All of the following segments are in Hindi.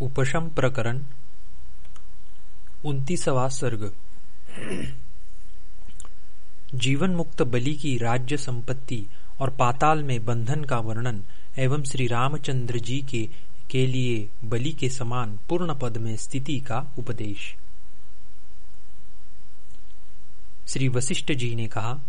उपशम प्रकरण, उन्तीसवा सर्ग। जीवन मुक्त बलि की राज्य संपत्ति और पाताल में बंधन का वर्णन एवं श्री रामचंद्र जी के के लिए बलि के समान पूर्ण पद में स्थिति का उपदेश। श्री वशिष्ठ जी ने कहा,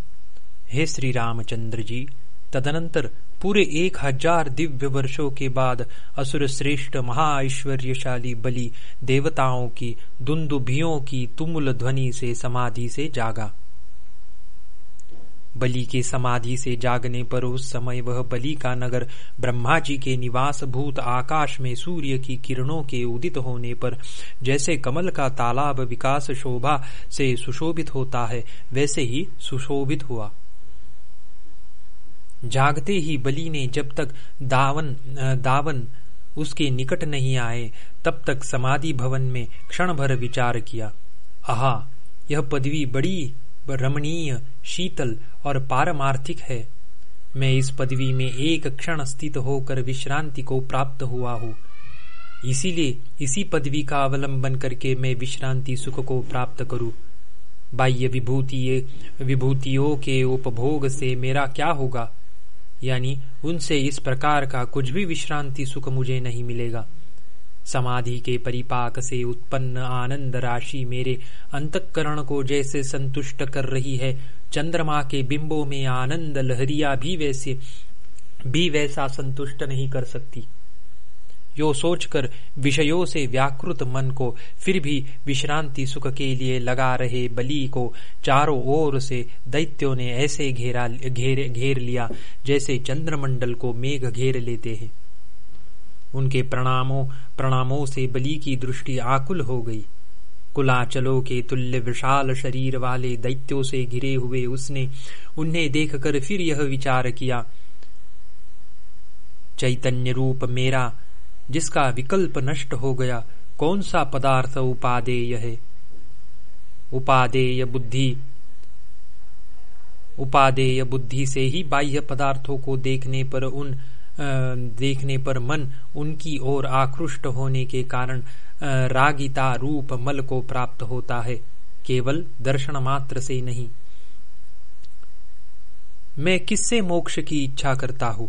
हे श्री रामचंद्र जी, तदनंतर पूरे एक हज़ार दिव्य वर्षों के बाद असुर श्रेष्ठ महाऐश्वर्यशाली बलि देवताओं की, दुंदुभियों की तुमुल ध्वनि से समाधि से जागा। बलि के समाधि से जागने पर उस समय वह बलि का नगर ब्रह्मा जी के निवास भूत आकाश में सूर्य की किरणों के उदित होने पर, जैसे कमल का तालाब विकास शोभा से सुशोभित होता है, वैसे ही सुशोभित हुआ। जागते ही बलि ने जब तक दावन दावन उसके निकट नहीं आए, तब तक समाधि भवन में क्षण भर विचार किया। आहा, यह पदवी बड़ी रमणीय, शीतल और पारमार्थिक है। मैं इस पदवी में एक क्षण स्थित होकर विश्रांति को प्राप्त हुआ हूँ। इसीलिए इसी पदवी का अवलंबन करके मैं विश्रांति सुख को प्राप्त करूँ। बाह्य विभूति, विभूतियों के उपभोग से मेरा क्या होगा? यानी उनसे इस प्रकार का कुछ भी विश्रांति सुख मुझे नहीं मिलेगा। समाधि के परिपाक से उत्पन्न आनंद राशि मेरे अंतकरण को जैसे संतुष्ट कर रही है। चंद्रमा के बिंबों में आनंद लहरिया भी वैसे, भी वैसा संतुष्ट नहीं कर सकती। यो सोचकर विषयों से व्याकृत मन को फिर भी विश्रांति सुख के लिए लगा रहे बलि को चारों ओर से दैत्यों ने ऐसे घेरा, घेर घेर लिया जैसे चंद्रमंडल को मेघ घेर लेते हैं। उनके प्रणामों प्रणामों से बलि की दृष्टि आकुल हो गई। कुलाचलों के तुल्य विशाल शरीर वाले दैत्यों से घिरे हुए उसने उन्हें देखकर फिर यह विचार किया, चैतन्य रूप मेरा जिसका विकल्प नष्ट हो गया, कौन सा पदार्थ उपादेय है? उपादेय बुद्धि। उपादेय बुद्धि से ही बाह्य पदार्थों को देखने पर उन देखने पर मन उनकी ओर आकृष्ट होने के कारण रागिता रूप मल को प्राप्त होता है, केवल दर्शन मात्र से नहीं। मैं किससे मोक्ष की इच्छा करता हूँ?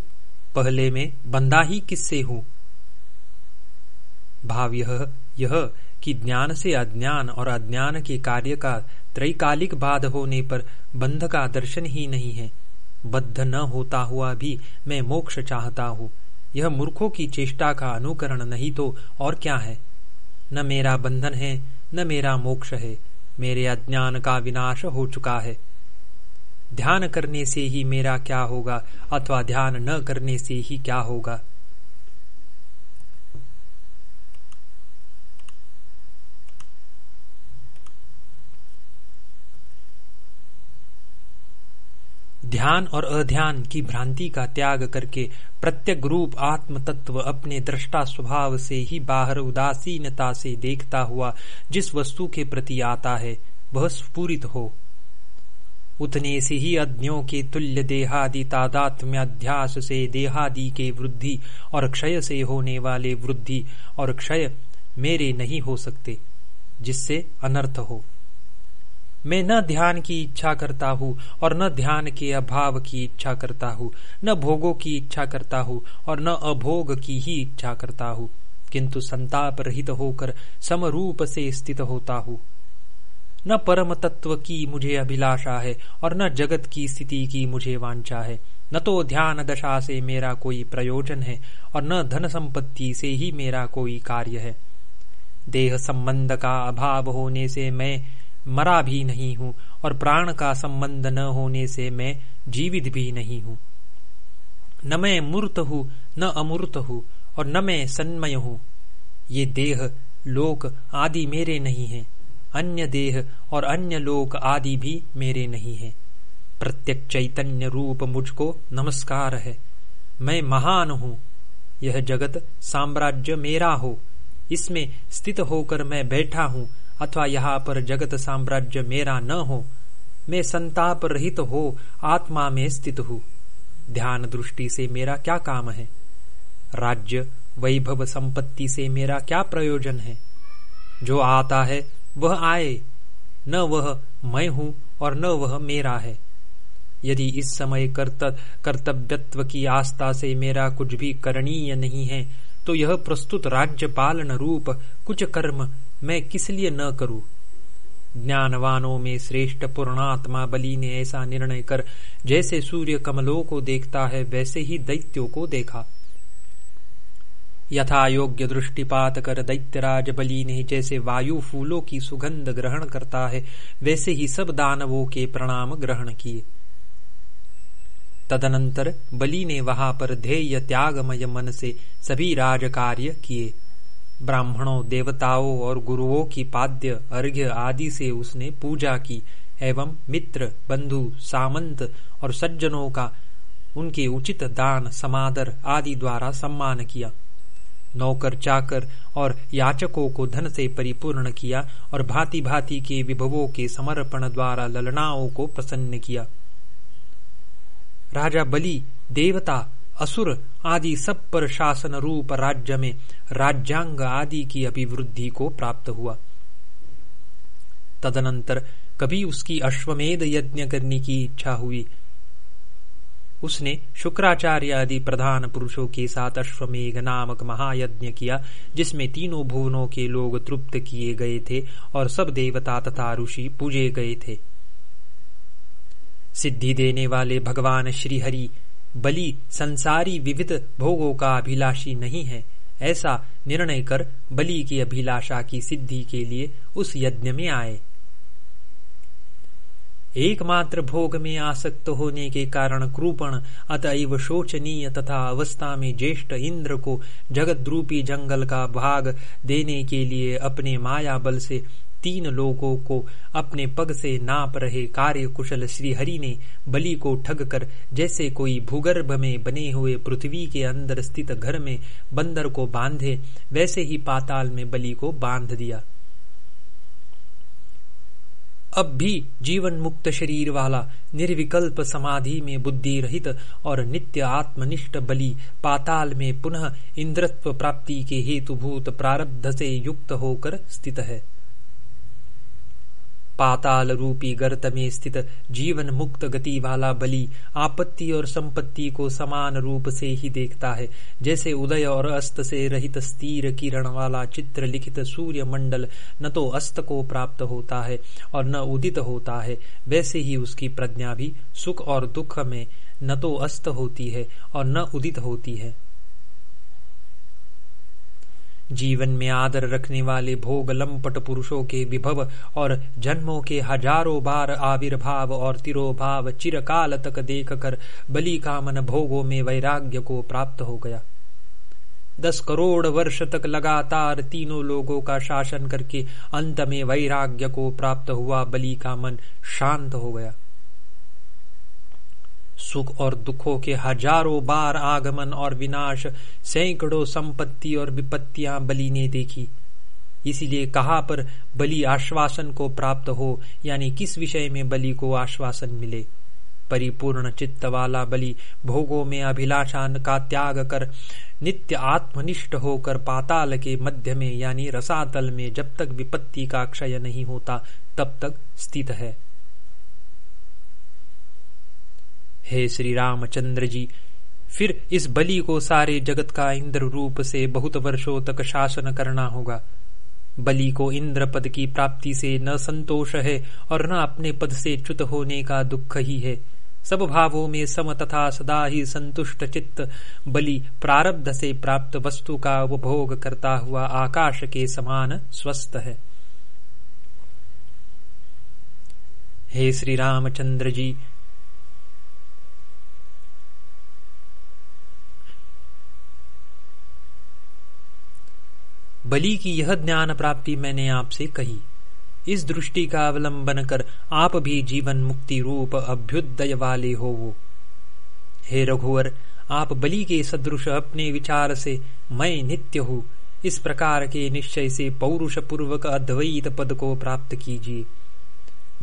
पहले में बंदा ही किससे हूँ? भाव यह यह कि ज्ञान से अज्ञान और अज्ञान के कार्य का त्रैकालिक बाध होने पर बंध का दर्शन ही नहीं है। बद्ध न होता हुआ भी मैं मोक्ष चाहता हूँ। यह मूर्खों की चेष्टा का अनुकरण नहीं तो और क्या है? न मेरा बंधन है, न मेरा मोक्ष है। मेरे अज्ञान का विनाश हो चुका है। ध्यान करने से ही मेरा क्या होगा अथवा ध्यान न करने से ही क्या होगा? ध्यान और अध्यान की भ्रांति का त्याग करके प्रत्येक रूप आत्म तत्व अपने दृष्टा स्वभाव से ही बाहर उदासीनता से देखता हुआ जिस वस्तु के प्रति आता है, वह स्फूरित हो। उतने से ही अज्ञों के तुल्य देहादि तादात्म्याध्यास से देहादि के वृद्धि और क्षय से होने वाले वृद्धि और क्षय मेरे नहीं हो सकते, जिससे अनर्थ हो। मैं न ध्यान की इच्छा करता हूँ और न ध्यान के अभाव की इच्छा करता हूँ, न भोगों की इच्छा करता हूँ और न अभोग की ही इच्छा करता हूँ। किंतु संताप रहित होकर समरूप से स्थित होता हूँ। न परम तत्व की मुझे अभिलाषा है और न जगत की स्थिति की मुझे वांछा है। न तो ध्यान दशा से मेरा कोई प्रयोजन है और न धन संपत्ति से ही मेरा कोई कार्य है। देह संबंध का अभाव होने से मैं मरा भी नहीं हूँ और प्राण का संबंध न होने से मैं जीवित भी नहीं हूँ। न मैं मूर्त हूँ, न अमूर्त हूँ और न मैं सन्मय हूँ। ये देह, लोक आदि मेरे नहीं है। अन्य देह और अन्य लोक आदि भी मेरे नहीं है। प्रत्येक चैतन्य रूप मुझको नमस्कार है। मैं महान हूँ। यह जगत साम्राज्य मेरा हो। इसमें स्थित होकर मैं बैठा हूँ। अथवा यहाँ पर जगत साम्राज्य मेरा न हो, मैं संताप रहित हो, आत्मा में स्थित हूँ। ध्यान दृष्टि से मेरा क्या काम है? राज्य, वैभव संपत्ति से मेरा क्या प्रयोजन है? जो आता है, वह आए। न वह मैं हूँ और न वह मेरा है। यदि इस समय कर्तव्यत्व की आस्था से मेरा कुछ भी करणीय नहीं है तो यह प्रस्तुत राज्य पालन रूप कुछ कर्म मैं किस लिए न करूँ? ज्ञानवानों में श्रेष्ठ पूर्णात्मा बलि ने ऐसा निर्णय कर, जैसे सूर्य कमलों को देखता है, वैसे ही दैत्यों को देखा। यथा योग्य दृष्टिपात कर दैत्यराज बलि ने जैसे वायु फूलों की सुगंध ग्रहण करता है, वैसे ही सब दानवों के प्रणाम ग्रहण किए। तदनंतर बलि ने वहाँ पर ध्येय त्यागमय मन से सभी राज कार्य किए। ब्राह्मणों, देवताओं और गुरुओं की पाद्य, अर्घ्य आदि से उसने पूजा की, एवं मित्र, बंधु, सामंत और सज्जनों का उनके उचित दान, समादर आदि द्वारा सम्मान किया। नौकर, चाकर और याचकों को धन से परिपूर्ण किया और भांति भांति के विभवों के समर्पण द्वारा ललनाओं को प्रसन्न किया। राजा बलि, देवता, असुर आदि सब पर शासन रूप राज्य में राज्यांग आदि की अभिवृद्धि को प्राप्त हुआ। तदनंतर कभी उसकी अश्वमेध यज्ञ करने की इच्छा हुई। उसने शुक्राचार्य आदि प्रधान पुरुषों के साथ अश्वमेघ नामक महायज्ञ किया, जिसमें तीनों भुवनों के लोग तृप्त किए गए थे और सब देवता तथा ऋषि पूजे गए थे। सिद्धि देने वाले भगवान श्रीहरि बलि संसारी विविध भोगों का अभिलाषी नहीं है। ऐसा निर्णय कर बलि की अभिलाषा की सिद्धि के लिए उस यज्ञ में आए। एकमात्र भोग में आसक्त होने के कारण कृपण अतएव शोचनीय तथा अवस्था में ज्येष्ठ इंद्र को जगत रूपी जंगल का भाग देने के लिए अपने माया बल से तीन लोगों को अपने पग से नाप रहे कार्य कुशल श्रीहरि ने बलि को ठग कर, जैसे कोई भूगर्भ में बने हुए पृथ्वी के अंदर स्थित घर में बंदर को बांधे, वैसे ही पाताल में बलि को बाँध दिया। अब भी जीवन मुक्त शरीर वाला, निर्विकल्प समाधि में बुद्धि रहित और नित्य आत्मनिष्ठ बलि पाताल में पुनः इंद्रत्व प्राप्ति के हेतुभूत प्रारब्ध से युक्त होकर स्थित है। पाताल रूपी गर्त में स्थित जीवन मुक्त गति वाला बलि आपत्ति और संपत्ति को समान रूप से ही देखता है। जैसे उदय और अस्त से रहित स्थिर किरण वाला चित्र लिखित सूर्य मंडल न तो अस्त को प्राप्त होता है और न उदित होता है। वैसे ही उसकी प्रज्ञा भी सुख और दुख में न तो अस्त होती है और न उदित होती है। जीवन में आदर रखने वाले भोग लंपट पुरुषों के विभव और जन्मों के हज़ारों बार आविर्भाव और तिरोभाव चिरकाल तक देख कर बलि कामन भोगों में वैराग्य को प्राप्त हो गया। दस करोड़ वर्ष तक लगातार तीनों लोगों का शासन करके अंत में वैराग्य को प्राप्त हुआ बलि का मन शांत हो गया। सुख और दुखों के हज़ारों बार आगमन और विनाश, सैकड़ों संपत्ति और विपत्तियाँ बलि ने देखी। इसीलिए कहा पर बलि आश्वासन को प्राप्त हो, यानी किस विषय में बलि को आश्वासन मिले? परिपूर्ण चित्त वाला बलि भोगों में अभिलाषा का त्याग कर, नित्य आत्मनिष्ठ होकर पाताल के मध्य में, यानी रसातल में जब तक विपत्ति का क्षय नहीं होता, तब तक स्थित है। हे श्री रामचंद्र जी। फिर इस बलि को सारे जगत का इंद्र रूप से बहुत वर्षों तक शासन करना होगा। बलि को इंद्र पद की प्राप्ति से न संतोष है और न अपने पद से च्युत होने का दुख ही है। सब भावों में सम तथा सदा ही संतुष्ट चित्त बलि प्रारब्ध से प्राप्त वस्तु का उपभोग करता हुआ आकाश के समान स्वस्थ है। हे श्री रामचंद्र जी बलि की यह ज्ञान प्राप्ति मैंने आपसे कही। इस दृष्टि का अवलंबन कर आप भी जीवन मुक्ति रूप अभ्युदय वाले हो वो हे रघुवर, आप बलि के सदृश अपने विचार से मैं नित्य हूँ। इस प्रकार के निश्चय से पौरुष पूर्वक अद्वैत पद को प्राप्त कीजिए।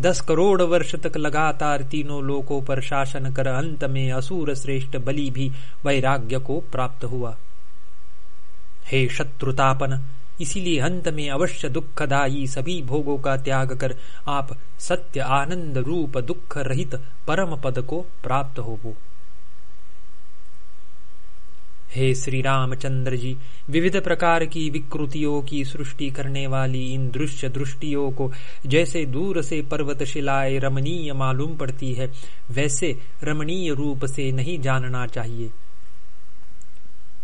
दस करोड़ वर्ष तक लगातार तीनों लोकों पर शासन कर अंत में असुर श्रेष्ठ बलि भी वैराग्य को प्राप्त हुआ। हे शत्रुतापन, इसीलिए अंत में अवश्य दुखदायी सभी भोगों का त्याग कर आप सत्य आनंद रूप दुख रहित परम पद को प्राप्त होवो। हे श्री रामचंद्र जी, विविध प्रकार की विकृतियों की सृष्टि करने वाली इन दृश्य दृष्टियों को जैसे दूर से पर्वत शिलाए रमणीय मालूम पड़ती है, वैसे रमणीय रूप से नहीं जानना चाहिए।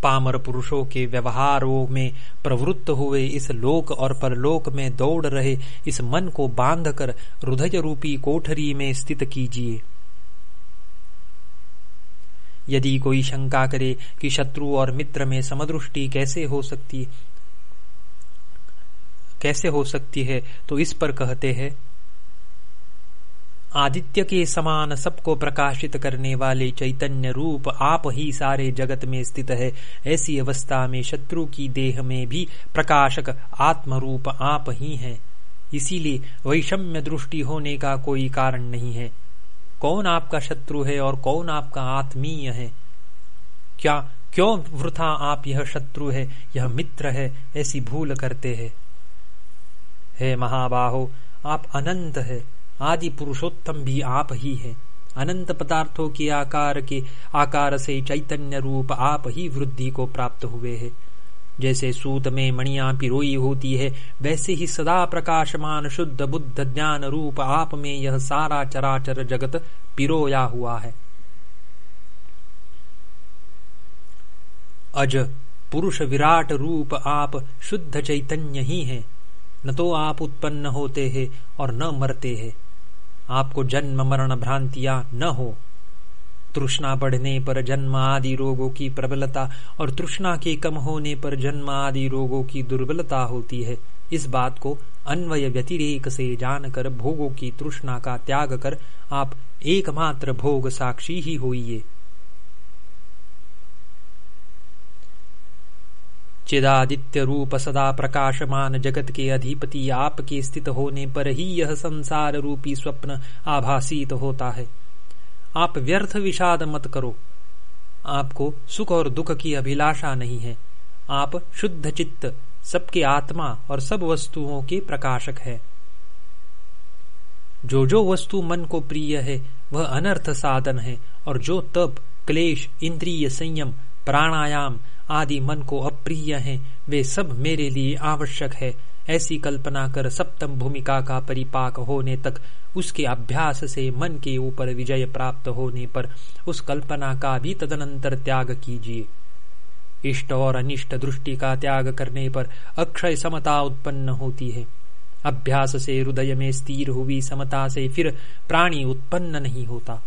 पामर पुरुषों के व्यवहारों में प्रवृत्त हुए इस लोक और परलोक में दौड़ रहे इस मन को बांधकर हृदय रूपी कोठरी में स्थित कीजिए। यदि कोई शंका करे कि शत्रु और मित्र में समदृष्टि कैसे हो सकती, कैसे हो सकती है तो इस पर कहते हैं आदित्य के समान सबको प्रकाशित करने वाले चैतन्य रूप आप ही सारे जगत में स्थित है। ऐसी अवस्था में शत्रु की देह में भी प्रकाशक आत्म रूप आप ही हैं। इसीलिए वैषम्य दृष्टि होने का कोई कारण नहीं है। कौन आपका शत्रु है और कौन आपका आत्मीय है? क्या, क्यों वृथा आप यह शत्रु है, यह मित्र है, ऐसी भूल करते हैं? हे महाबाहो, आप अनंत है। आदि पुरुषोत्तम भी आप ही है। अनंत पदार्थों के आकार के, आकार से चैतन्य रूप आप ही वृद्धि को प्राप्त हुए है। जैसे सूत में मणिया पिरोई होती है, वैसे ही सदा प्रकाशमान शुद्ध बुद्ध ज्ञान रूप आप में यह सारा चराचर जगत पिरोया हुआ है। अज पुरुष विराट रूप आप शुद्ध चैतन्य ही है। न तो आप उत्पन्न होते हैं और न मरते हैं। आपको जन्म मरण भ्रांतिया न हो। तृष्णा बढ़ने पर जन्म आदि रोगों की प्रबलता और तृष्णा के कम होने पर जन्म आदि रोगों की दुर्बलता होती है। इस बात को अन्वय व्यतिरेक से जानकर भोगों की तृष्णा का त्याग कर आप एकमात्र भोग साक्षी ही होइए। चिदादित्य रूप सदा प्रकाशमान जगत के अधिपति आपके स्थित होने पर ही यह संसार रूपी स्वप्न आभासित होता है। आप व्यर्थ विषाद मत करो। आपको सुख और दुख की अभिलाषा नहीं है। आप शुद्ध चित्त, सबके आत्मा और सब वस्तुओं के प्रकाशक है। जो जो वस्तु मन को प्रिय है, वह अनर्थ साधन है, और जो तप, क्लेश, इंद्रिय संयम, प्राणायाम आदि मन को अप्रिय हैं, वे सब मेरे लिए आवश्यक है। ऐसी कल्पना कर सप्तम भूमिका का परिपाक होने तक उसके अभ्यास से मन के ऊपर विजय प्राप्त होने पर उस कल्पना का भी तदनंतर त्याग कीजिए। इष्ट और अनिष्ट दृष्टि का त्याग करने पर अक्षय समता उत्पन्न होती है। अभ्यास से हृदय में स्थिर हुई समता से फिर प्राणी उत्पन्न नहीं होता।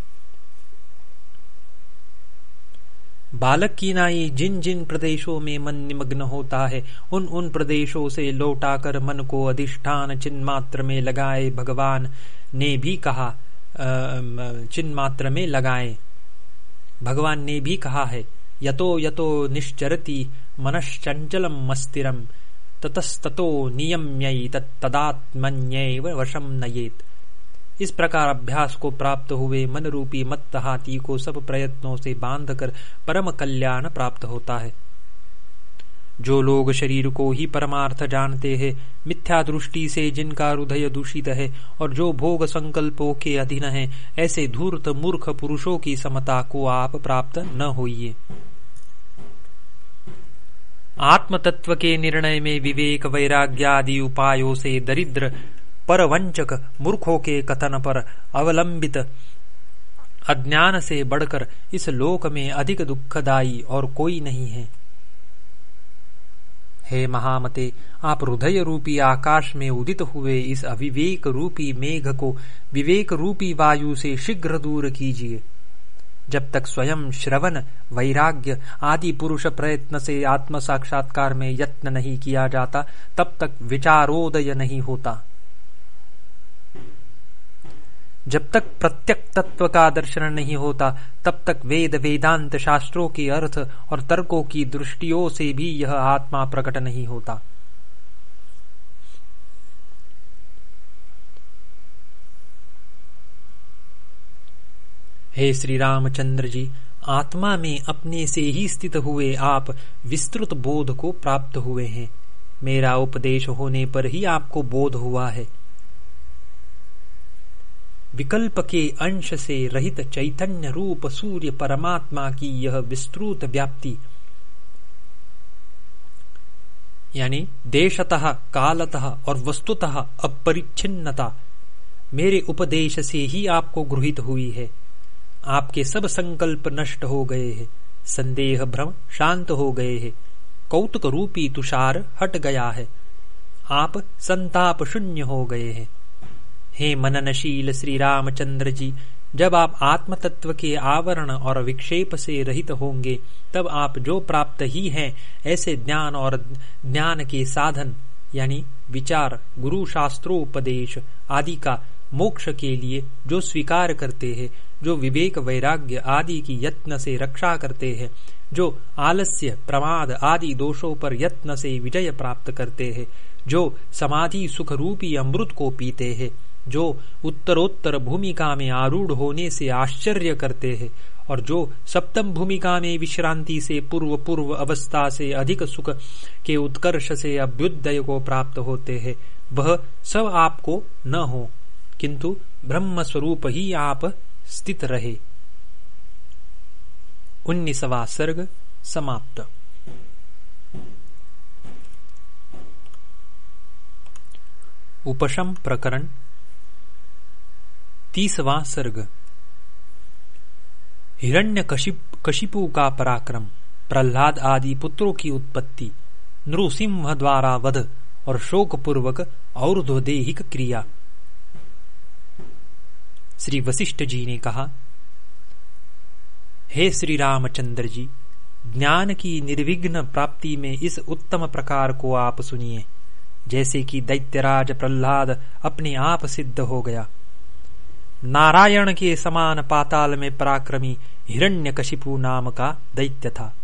बालक की नाई जिन जिन प्रदेशों में मन निमग्न होता है, उन उन प्रदेशों से लौटाकर मन को अधिष्ठान चिन्ह मात्र में लगाए भगवान ने भी कहा चिन्ह मात्र में लगाए। भगवान ने भी कहा है, यतो यतो निश्चरति मनश्चंचलम मस्तिरम, ततस्ततो नियम्य तदात्मन्य वशम नयेत। इस प्रकार अभ्यास को प्राप्त हुए मन रूपी मत्त हाथी को सब प्रयत्नों से बांधकर परम कल्याण प्राप्त होता है। जो लोग शरीर को ही परमार्थ जानते हैं, मिथ्या दृष्टि से जिनका हृदय दूषित है और जो भोग संकल्पों के अधीन है, ऐसे धूर्त मूर्ख पुरुषों की समता को आप प्राप्त न होइए। आत्म तत्व के निर्णय में विवेक, वैराग्य आदि उपायों से दरिद्र परवंचक मूर्खों के कथन पर अवलंबित। अज्ञान से बढ़कर इस लोक में अधिक दुखदायी और कोई नहीं है। हे महामते, आप हृदय रूपी आकाश में उदित हुए इस अविवेक रूपी मेघ को विवेक रूपी वायु से शीघ्र दूर कीजिए। जब तक स्वयं श्रवण, वैराग्य आदि पुरुष प्रयत्न से आत्म साक्षात्कार में यत्न नहीं किया जाता, तब तक विचारोदय नहीं होता। जब तक प्रत्यक तत्व का दर्शन नहीं होता, तब तक वेद वेदांत शास्त्रों के अर्थ और तर्कों की दृष्टियों से भी यह आत्मा प्रकट नहीं होता। हे श्री रामचंद्र जी, आत्मा में अपने से ही स्थित हुए आप विस्तृत बोध को प्राप्त हुए हैं। मेरा उपदेश होने पर ही आपको बोध हुआ है। विकल्प के अंश से रहित चैतन्य रूप सूर्य परमात्मा की यह विस्तृत व्याप्ति। यानी देशतः, कालतः और वस्तुतः अपरिच्छिन्नता मेरे उपदेश से ही आपको गृहित हुई है। आपके सब संकल्प नष्ट हो गए हैं, संदेह भ्रम शांत हो गए हैं कौतुक रूपी तुषार हट गया है। आप संताप शून्य हो गए हैं। हे मननशील श्री रामचंद्र जी जब आप आत्म तत्व के आवरण और विक्षेप से रहित होंगे, तब आप जो प्राप्त ही हैं, ऐसे ज्ञान और ज्ञान के साधन, यानी विचार, गुरु शास्त्रोपदेश आदि का मोक्ष के लिए जो स्वीकार करते हैं, जो विवेक वैराग्य आदि की यत्न से रक्षा करते हैं, जो आलस्य, प्रमाद आदि दोषों पर यत्न से विजय प्राप्त करते हैं, जो समाधि सुख रूपी अमृत को पीते हैं जो उत्तरोत्तर भूमिका में आरूढ़ होने से आश्चर्य करते हैं और जो सप्तम भूमिका में विश्रांति से पूर्व पूर्व अवस्था से अधिक सुख के उत्कर्ष से अभ्युदय को प्राप्त होते हैं, वह सब आपको न हो, किंतु ब्रह्म स्वरूप ही आप स्थित रहे। उन्नीसवा सर्ग समाप्त। उपशम प्रकरण तीसवा सर्ग। हिरण्य कशिपु का पराक्रम, प्रहलाद आदि पुत्रों की उत्पत्ति, नृसिंह द्वारा वध और शोक पूर्वक और्धोदेहिक क्रिया। श्री वशिष्ठ जी ने कहा, हे श्री रामचंद्र जी, ज्ञान की निर्विघ्न प्राप्ति में इस उत्तम प्रकार को आप सुनिए, जैसे कि दैत्यराज प्रहलाद अपने आप सिद्ध हो गया। नारायण के समान पाताल में पराक्रमी हिरण्यकशिपु नाम का दैत्य था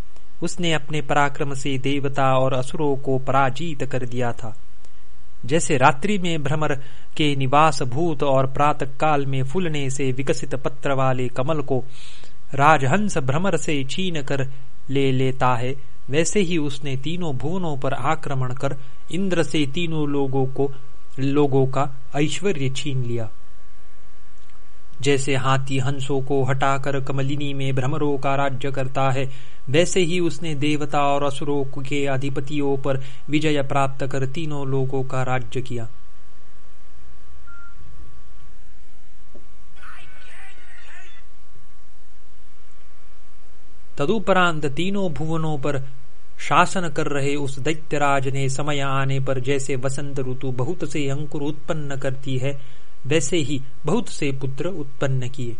उसने अपने पराक्रम से देवता और असुरों को पराजित कर दिया था। जैसे रात्रि में भ्रमर के निवास भूत और प्रातः काल में फूलने से विकसित पत्र वाले कमल को राजहंस भ्रमर से छीन कर ले लेता है, वैसे ही उसने तीनों भुवनों पर आक्रमण कर इंद्र से तीनों लोगों को, लोगों का ऐश्वर्य छीन लिया। जैसे हाथी हंसों को हटाकर कमलिनी में भ्रमरों का राज्य करता है, वैसे ही उसने देवता और असुरों के अधिपतियों पर विजय प्राप्त कर तीनों लोगों का राज्य किया। तदुपरांत तीनों भुवनों पर शासन कर रहे उस दैत्यराज ने समय आने पर जैसे वसंत ऋतु बहुत से अंकुर उत्पन्न करती है वैसे ही बहुत से पुत्र उत्पन्न किए।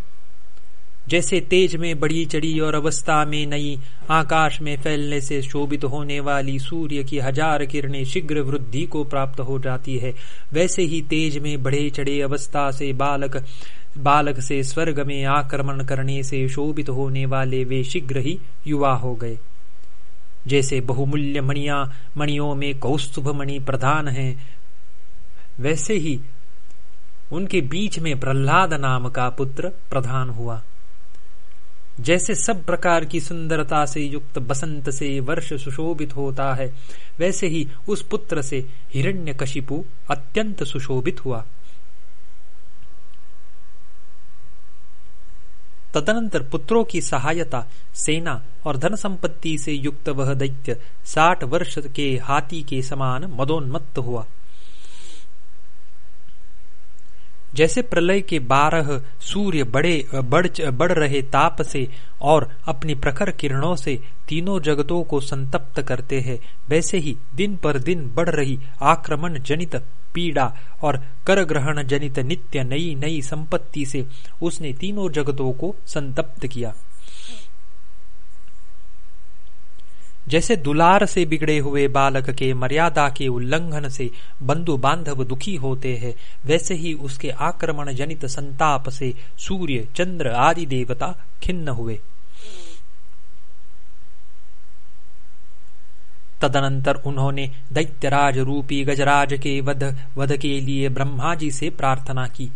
जैसे तेज में बड़ी चढ़ी और अवस्था में नई, आकाश में फैलने से शोभित होने वाली सूर्य की हज़ार किरणें शीघ्र वृद्धि को प्राप्त हो जाती है, वैसे ही तेज में बढ़े चढ़े अवस्था से बालक बालक से स्वर्ग में आक्रमण करने से शोभित होने वाले वे शीघ्र ही युवा हो गए। जैसे बहुमूल्य मणिया, मणियों में कौस्तुभ मणि प्रधान है, वैसे ही उनके बीच में प्रहलाद नाम का पुत्र प्रधान हुआ। जैसे सब प्रकार की सुंदरता से युक्त बसंत से वर्ष सुशोभित होता है, वैसे ही उस पुत्र से हिरण्यकशिपु अत्यंत सुशोभित हुआ। तदनंतर पुत्रों की सहायता, सेना और धन संपत्ति से युक्त वह दैत्य साठ वर्ष के हाथी के समान मदोन्मत्त हुआ। जैसे प्रलय के बारह सूर्य बड़े, बढ़ बढ़ रहे ताप से और अपनी प्रखर किरणों से तीनों जगतों को संतप्त करते हैं, वैसे ही दिन पर दिन बढ़ रही आक्रमण जनित पीड़ा और कर ग्रहण जनित नित्य नई नई संपत्ति से उसने तीनों जगतों को संतप्त किया। जैसे दुलार से बिगड़े हुए बालक के मर्यादा के उल्लंघन से बंधु बांधव दुखी होते हैं, वैसे ही उसके आक्रमण जनित संताप से सूर्य, चंद्र आदि देवता खिन्न हुए। तदनंतर उन्होंने दैत्यराज रूपी गजराज के वध वध के लिए ब्रह्मा जी से प्रार्थना की।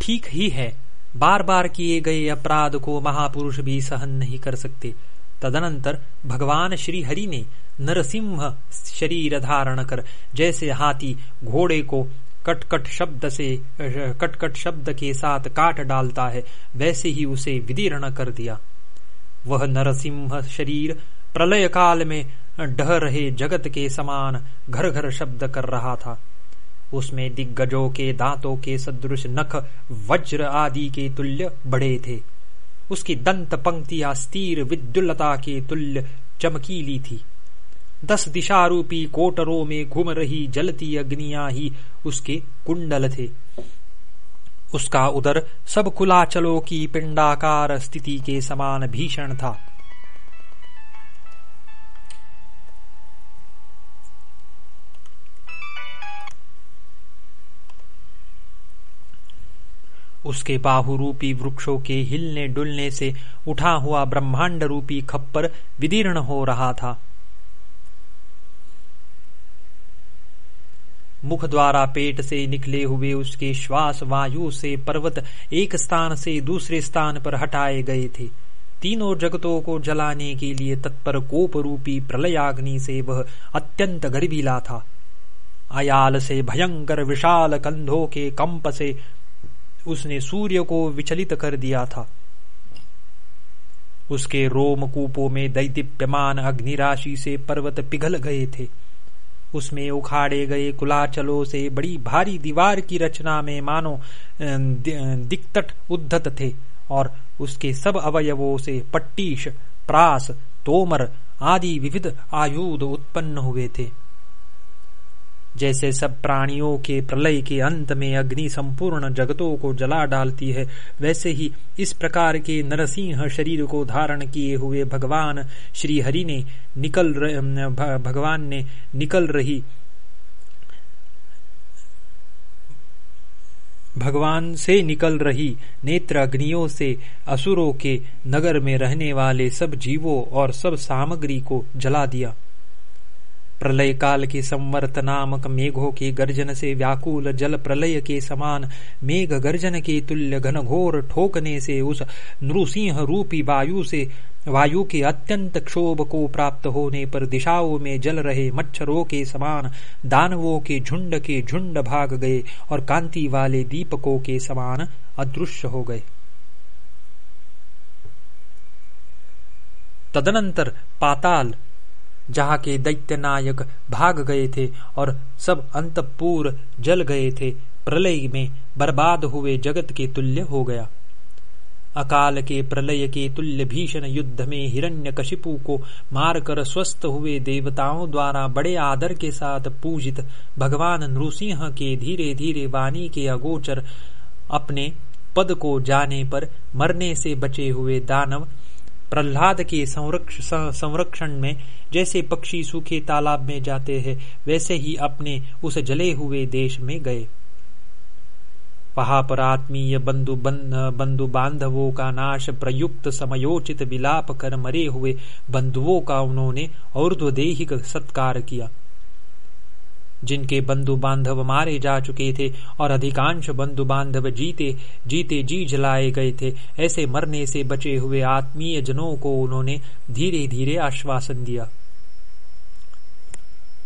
ठीक ही है बार बार किए गए अपराध को महापुरुष भी सहन नहीं कर सकते। तदनंतर भगवान श्री हरि ने नरसिंह शरीर धारण कर, जैसे हाथी घोड़े को कटकट शब्द से, कटकट शब्द के साथ काट डालता है, वैसे ही उसे विदीर्ण कर दिया। वह नरसिंह शरीर प्रलय काल में ढह रहे जगत के समान घर घर शब्द कर रहा था। उसमें दिग्गजों के दांतों के सदृश नख, वज्र आदि के तुल्य बड़े थे। उसकी दंत पंक्तियाँ स्थिर विद्युलता के तुल्य चमकीली थी। दस दिशारूपी कोटरों में घूम रही जलती अग्निया ही उसके कुंडल थे। उसका उदर सब कुलाचलों की पिंडाकार स्थिति के समान भीषण था। उसके बाहु रूपी वृक्षों के हिलने डुलने से उठा हुआ ब्रह्मांड रूपी खप्पर विदीर्ण हो रहा था। मुख द्वारा पेट से निकले हुए उसके श्वास वायु से पर्वत एक स्थान से दूसरे स्थान पर हटाए गए थे। तीनों जगतों को जलाने के लिए तत्पर कोप रूपी प्रलयाग्नि से वह अत्यंत गर्भीला था। अयाल से भयंकर विशाल कंधों के कंप से उसने सूर्य को विचलित कर दिया था। उसके रोमकूपों में दैदीप्यमान अग्निराशि से पर्वत पिघल गए थे। उसमें उखाड़े गए कुलाचलों से बड़ी भारी दीवार की रचना में मानो दिक्तट उद्धत थे और उसके सब अवयवों से पट्टीश, प्रास, तोमर आदि विविध आयुध उत्पन्न हुए थे। जैसे सब प्राणियों के प्रलय के अंत में अग्नि संपूर्ण जगतों को जला डालती है, वैसे ही इस प्रकार के नरसिंह शरीर को धारण किए हुए भगवान श्री हरि ने निकल भगवान ने निकल रही भगवान से निकल रही नेत्र अग्नियों से असुरों के नगर में रहने वाले सब जीवों और सब सामग्री को जला दिया। प्रलय काल के संवर्त नामक मेघों के गर्जन से व्याकुल जल प्रलय के समान मेघ गर्जन के तुल्य घनघोर ठोकने से उस नृसिंह रूपी वायु से, वायु के अत्यंत क्षोभ को प्राप्त होने पर दिशाओं में जल रहे मच्छरों के समान, दानवों के झुंड के झुंड भाग गए और कांति वाले दीपकों के समान अदृश्य हो गए। तदनंतर पाताल जहाँ के दैत्य नायक भाग गए थे और सब अंतपुर जल गए थे, प्रलय में बर्बाद हुए जगत के तुल्य हो गया। अकाल के प्रलय के तुल्य भीषण युद्ध में हिरण्य कशिपु को मारकर स्वस्थ हुए देवताओं द्वारा बड़े आदर के साथ पूजित भगवान नृसिंह के धीरे धीरे वाणी के अगोचर अपने पद को जाने पर मरने से बचे हुए दानव प्रहलाद के संरक्षण में जैसे पक्षी सूखे तालाब में जाते हैं, वैसे ही अपने उस जले हुए देश में गए। वहाँ पर आत्मीय बंधु बंधु बांधवों का नाश, प्रयुक्त समयोचित विलाप कर मरे हुए बंधुओं का उन्होंने और सत्कार किया। जिनके बंधु बांधव मारे जा चुके थे और अधिकांश बंधु बांधव जीते जीते जी जलाए गए थे। ऐसे मरने से बचे हुए आत्मीय जनों को उन्होंने धीरे धीरे आश्वासन दिया।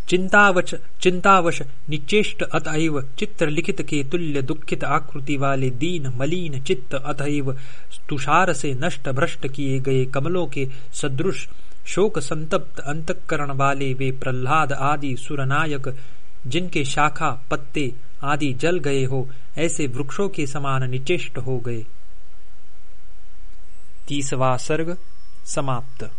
चिंतावश चिंतावश, निचेष्ट अतएव चित्र लिखित के तुल्य दुखित आकृति वाले दीन, मलिन चित्त अतएव तुषार से नष्ट भ्रष्ट किए गए कमलों के सदृश शोक संतप्त अंतकरण वाले वे प्रहलाद आदि सुरनायक जिनके शाखा, पत्ते आदि जल गए हो, ऐसे वृक्षों के समान निचेष्ट हो गए। तीसवा सर्ग समाप्त।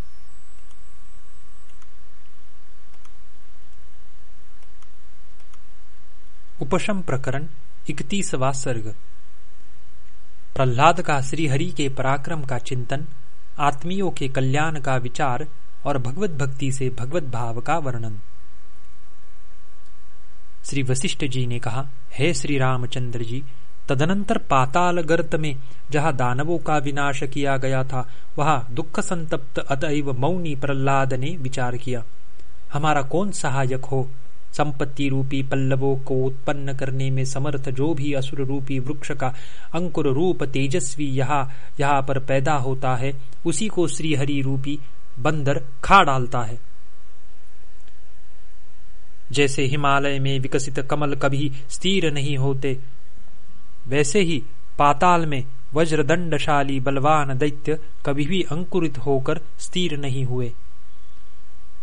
उपशम प्रकरण इकतीसवा सर्ग। प्रहलाद का श्रीहरि के पराक्रम का चिंतन, आत्मियों के कल्याण का विचार और भगवत भक्ति से भगवत भाव का वर्णन। श्री वशिष्ठ जी ने कहा, हे श्री रामचंद्र जी, तदनंतर पाताल गर्त में जहाँ दानवों का विनाश किया गया था, वहाँ दुख संतप्त अतएव मौनी प्रहलाद ने विचार किया, हमारा कौन सहायक हो? संपत्ति रूपी पल्लवों को उत्पन्न करने में समर्थ जो भी असुर रूपी वृक्ष का अंकुर रूप तेजस्वी यहाँ यहाँ पर पैदा होता है, उसी को श्रीहरि रूपी बंदर खा डालता है। जैसे हिमालय में विकसित कमल कभी स्थिर नहीं होते, वैसे ही पाताल में वज्रदंडशाली बलवान दैत्य कभी भी अंकुरित होकर स्थिर नहीं हुए।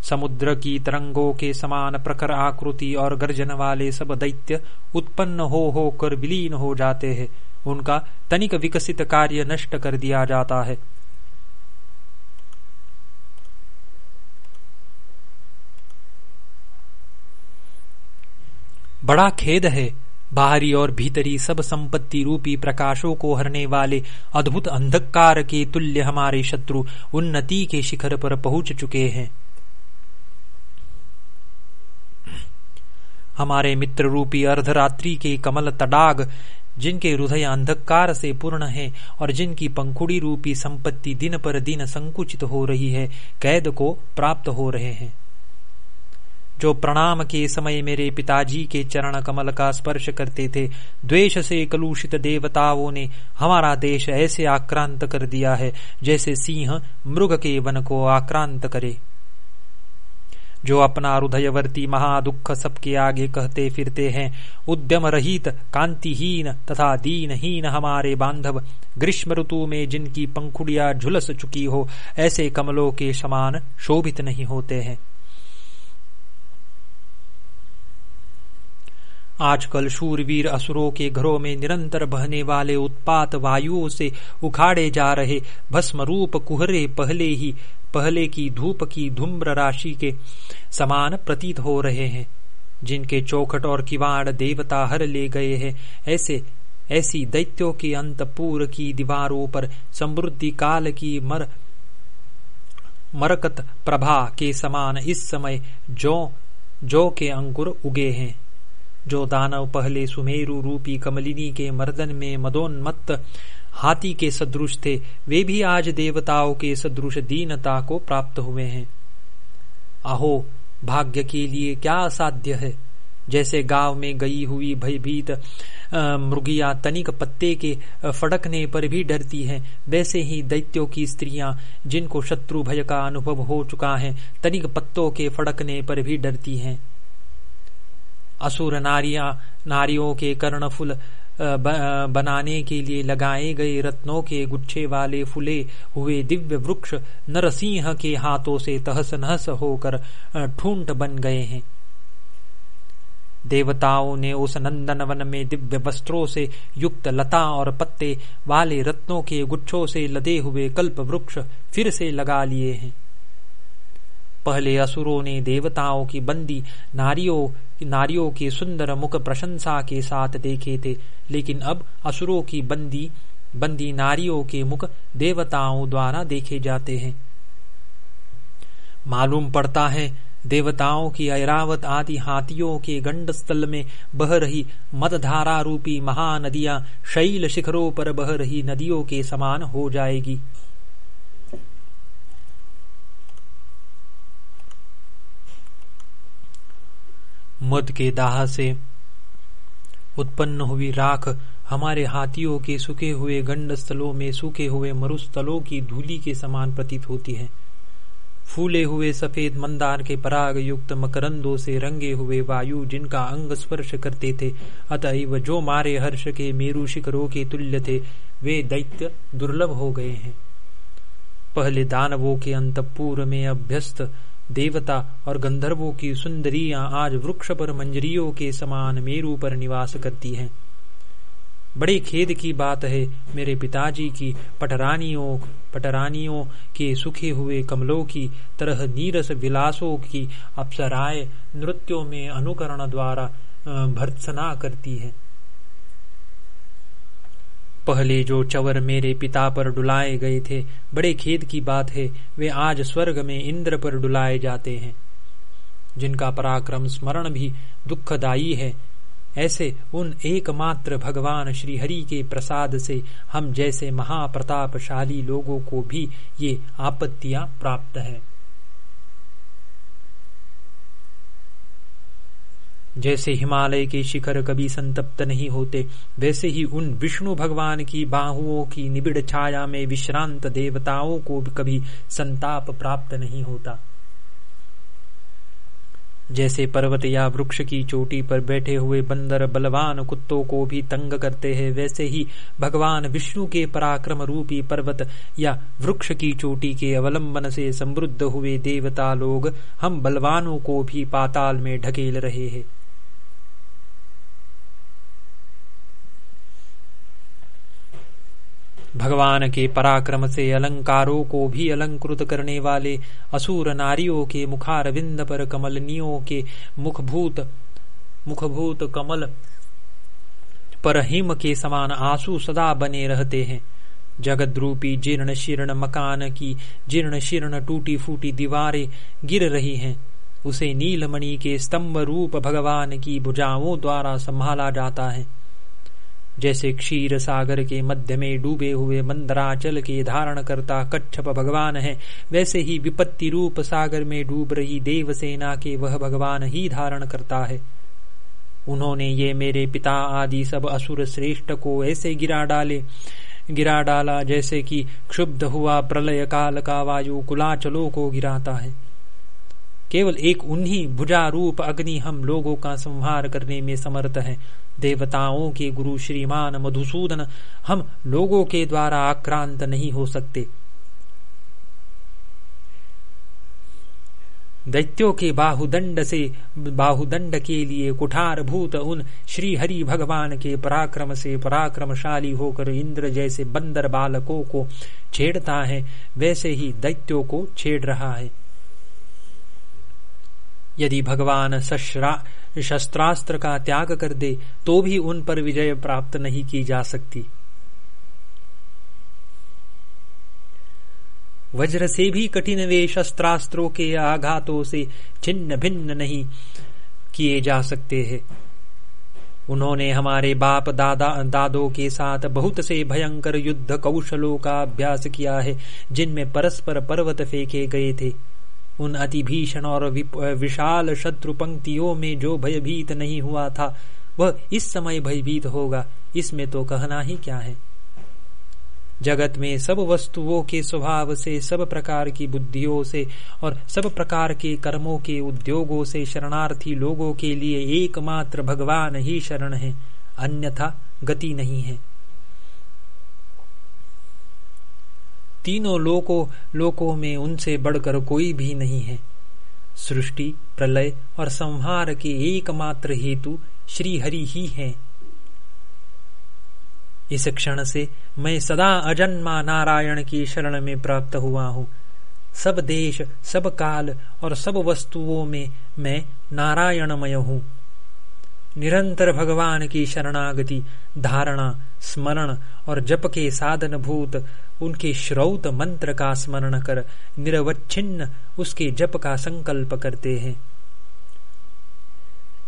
समुद्र की तरंगों के समान प्रखर आकृति और गर्जन वाले सब दैत्य उत्पन्न हो होकर विलीन हो जाते हैं। उनका तनिक विकसित कार्य नष्ट कर दिया जाता है। बड़ा खेद है। बाहरी और भीतरी सब संपत्ति रूपी प्रकाशों को हरने वाले अद्भुत अंधकार के तुल्य हमारे शत्रु उन्नति के शिखर पर पहुँच चुके हैं। हमारे मित्र रूपी अर्धरात्रि के कमल तडाग, जिनके हृदय अंधकार से पूर्ण है और जिनकी पंखुड़ी रूपी संपत्ति दिन पर दिन संकुचित हो रही है, कैद को प्राप्त हो रहे हैं। जो प्रणाम के समय मेरे पिताजी के चरण कमल का स्पर्श करते थे, द्वेष से कलुषित देवताओं ने हमारा देश ऐसे आक्रांत कर दिया है, जैसे सिंह मृग के वन को आक्रांत करे। जो अपना हृदयवर्ती महादुख सबके आगे कहते फिरते हैं, उद्यम रहित, कांतिहीन तथा दीनहीन हमारे बांधव, ग्रीष्म ऋतु में जिनकी पंखुड़िया झुलस चुकी हो, ऐसे कमलों के समान शोभित नहीं होते हैं। आजकल शूरवीर असुरों के घरों में निरंतर बहने वाले उत्पात वायुओं से उखाड़े जा रहे भस्म रूप कुहरे पहले ही, पहले की धूप की धूम्र राशि के समान प्रतीत हो रहे हैं। जिनके चौखट और किवाड़ देवता हर ले गए हैं, ऐसे, ऐसी दैत्यों के अंतपुर की दीवारों पर समृद्धि काल की मर, मरकत प्रभा के समान इस समय जो जो के अंकुर उगे हैं। जो दानव पहले सुमेरु रूपी कमलिनी के मर्दन में मदोन्मत्त हाथी के सदृश थे, वे भी आज देवताओं के सदृश दीनता को प्राप्त हुए हैं। अहो भाग्य के लिए क्या असाध्य है? जैसे गाँव में गई हुई भयभीत मृगिया तनिक पत्ते के फड़कने पर भी डरती हैं, वैसे ही दैत्यों की स्त्रियाँ, जिनको शत्रु भय का अनुभव हो चुका है, तनिक पत्तों के फड़कने पर भी डरती हैं। असुर नारिया, नारियों के कर्णफुल बनाने के लिए लगाए गए रत्नों के गुच्छे वाले फुले हुए दिव्य वृक्ष नरसिंह के हाथों से तहस नहस होकर ठूंठ बन गए हैं। देवताओं ने उस नंदन वन में दिव्य वस्त्रों से युक्त लता और पत्ते वाले रत्नों के गुच्छों से लदे हुए कल्प वृक्ष फिर से लगा लिए हैं। पहले असुरों ने देवताओं की बंदी, नारियों नारियों के सुंदर मुख प्रशंसा के साथ देखे थे। लेकिन अब असुरों की बंदी बंदी नारियों के मुख देवताओं द्वारा देखे जाते हैं। मालूम पड़ता है, देवताओं की ऐरावत आदि हाथियों के गंड स्थल में बह रही मतधारा रूपी महानदियाँ शैल शिखरों पर बह रही नदियों के समान हो जाएगी। मद के दाह से उत्पन्न हुई राख हमारे हाथियों के सूखे हुए गंड स्थलों में सूखे हुए मरुस्थलों की धूली के समान प्रतीत होती है। फूले हुए सफ़ेद मंदार के पराग युक्त मकरंदों से रंगे हुए वायु जिनका अंग स्पर्श करते थे, अतएव जो मारे हर्ष के मेरु शिखरों के तुल्य थे, वे दैत्य दुर्लभ हो गए हैं। पहले दानवों के अंतपुर में अभ्यस्त देवता और गंधर्वों की सुंदरियाँ आज वृक्ष पर मंजरियों के समान मेरू पर निवास करती हैं। बड़े खेद की बात है मेरे पिताजी की, पटरानियों पटरानियों के सुखे हुए कमलों की, तरह नीरस विलासों की अप्सराएँ नृत्यों में अनुकरण द्वारा भर्त्सना करती है। पहले जो चवर मेरे पिता पर डुलाए गए थे, बड़े खेद की बात है, वे आज स्वर्ग में इंद्र पर डुलाए जाते हैं। जिनका पराक्रम स्मरण भी दुखदायी है, ऐसे उन एकमात्र भगवान श्रीहरि के प्रसाद से हम जैसे महाप्रतापशाली लोगों को भी ये आपत्तियाँ प्राप्त है। जैसे हिमालय के शिखर कभी संतप्त नहीं होते, वैसे ही उन विष्णु भगवान की बाहुओं की निबिड़ छाया में विश्रांत देवताओं को कभी संताप प्राप्त नहीं होता। जैसे पर्वत या वृक्ष की चोटी पर बैठे हुए बंदर बलवान कुत्तों को भी तंग करते हैं, वैसे ही भगवान विष्णु के पराक्रम रूपी पर्वत या वृक्ष की चोटी के अवलंबन से समृद्ध हुए देवता लोग हम बलवानों को भी पाताल में ढकेल रहे हैं। भगवान के पराक्रम से अलंकारों को भी अलंकृत करने वाले असुर नारियों के मुखार विंद पर कमलनियों के मुखभूत मुखभूत कमल पर हिम के समान आँसू सदा बने रहते हैं। जगद्रूपी जीर्ण शीर्ण मकान की जीर्ण शीर्ण टूटी फूटी दीवारें गिर रही हैं। उसे नीलमणि के स्तंभ रूप भगवान की भुजाओं द्वारा संभाला जाता है। जैसे क्षीर सागर के मध्य में डूबे हुए मंदराचल के धारण करता कच्छप भगवान है, वैसे ही विपत्ति रूप सागर में डूब रही देवसेना के वह भगवान ही धारण करता है। उन्होंने ये मेरे पिता आदि सब असुर श्रेष्ठ को ऐसे गिरा डाले। गिरा डाला जैसे कि क्षुब्ध हुआ प्रलय काल का वायु कुलाचलों को गिराता है। केवल एक उन्हीं भुजा रूप अग्नि हम लोगों का संहार करने में समर्थ है। देवताओं के गुरु श्रीमान मधुसूदन, हम लोगों के द्वारा आक्रांत नहीं हो सकते। दैत्यों के बाहुदंड से, बाहुदंड के लिए कुठार भूत उन श्री हरि भगवान के पराक्रम से पराक्रमशाली होकर इंद्र जैसे बंदर बालकों को छेड़ता है, वैसे ही दैत्यों को छेड़ रहा है। यदि भगवान शस्त्रास्त्र का त्याग कर दे तो भी उन पर विजय प्राप्त नहीं की जा सकती। वज्र से भी कठिन वे शस्त्रास्त्रों के आघातों से छिन्न भिन्न नहीं किए जा सकते हैं। उन्होंने हमारे बाप दादा दादों के साथ बहुत से भयंकर युद्ध कौशलों का अभ्यास किया है, जिनमें परस्पर पर्वत फेंके गए थे। उन अति भीषण और विशाल शत्रु पंक्तियों में जो भयभीत नहीं हुआ था, वह इस समय भयभीत होगा। इसमें तो कहना ही क्या है? जगत में सब वस्तुओं के स्वभाव से, सब प्रकार की बुद्धियों से और सब प्रकार के कर्मों के उद्योगों से शरणार्थी लोगों के लिए एकमात्र भगवान ही शरण है। अन्यथा गति नहीं है। तीनों लोकों लोकों में उनसे बढ़कर कोई भी नहीं है। सृष्टि, प्रलय और संहार के एकमात्र हेतु श्री हरि ही है। इस क्षण से मैं सदा अजन्मा नारायण की शरण में प्राप्त हुआ हूँ। सब देश, सब काल और सब वस्तुओं में मैं नारायणमय हूँ। निरंतर भगवान की शरणागति, धारणा, स्मरण और जप के साधन भूत उनके श्रौत मंत्र का स्मरण कर निरवच्छिन्न उसके जप का संकल्प करते हैं।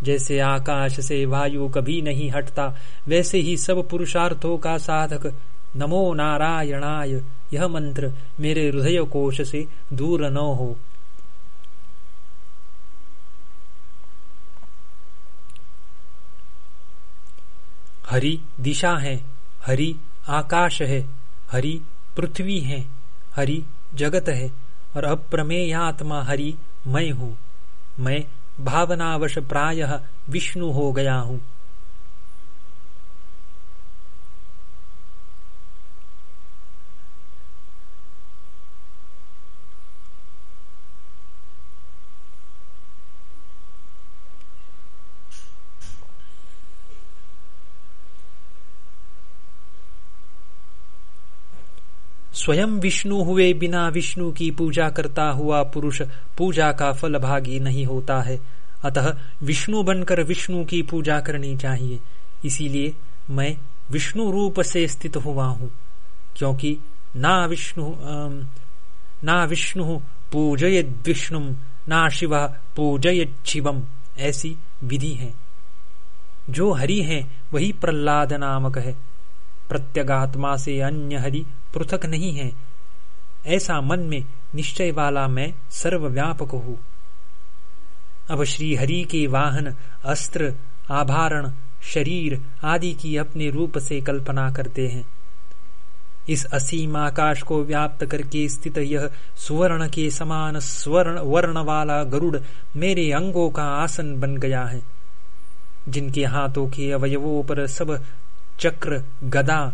जैसे आकाश से वायु कभी नहीं हटता, वैसे ही सब पुरुषार्थों का साधक, नमो नारायणाय, यह मंत्र मेरे हृदय कोश से दूर न हो। हरि दिशा है, हरि आकाश है, हरि पृथ्वी है, हरि जगत है, और अप्रमेय आत्मा हरि, मैं हूँ। मैं भावनावश प्रायः विष्णु हो गया हूँ। स्वयं विष्णु हुए बिना विष्णु की पूजा करता हुआ पुरुष पूजा का फल भागी नहीं होता है। अतः विष्णु बनकर विष्णु की पूजा करनी चाहिए। इसीलिए मैं विष्णु रूप से स्थित हुआ हूँ। क्योंकि ना विष्णु ना विष्णु पूजय विष्णु, ना शिव पूजय शिवम ऐसी विधि है। जो हरि है, वही प्रहलाद नामक है। प्रत्यगात्मा से अन्य हरि पृथक नहीं है। ऐसा मन में निश्चय वाला मैं सर्वव्यापक हूँ। अब श्री हरि के वाहन, अस्त्र, आभारण, शरीर आदि की अपने रूप से कल्पना करते हैं। इस असीम आकाश को व्याप्त करके स्थित यह सुवर्ण के समान स्वर्ण, वर्ण वाला गरुड़ मेरे अंगों का आसन बन गया है। जिनके हाथों के अवयवों पर सब चक्र, गदा,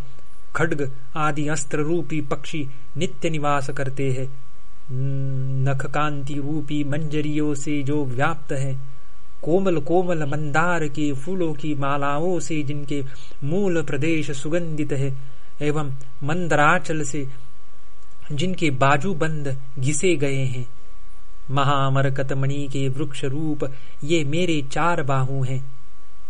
खड्ग आदि अस्त्र रूपी पक्षी नित्य निवास करते हैं। नख कांति रूपी मंजरियों से जो व्याप्त है, कोमल कोमल मंदार के फूलों की मालाओं से जिनके मूल प्रदेश सुगंधित है, एवं मंदराचल से जिनके बाजू बंद घिसे गए हैं। महामरकत मणि के वृक्ष रूप ये मेरे चार बाहु हैं।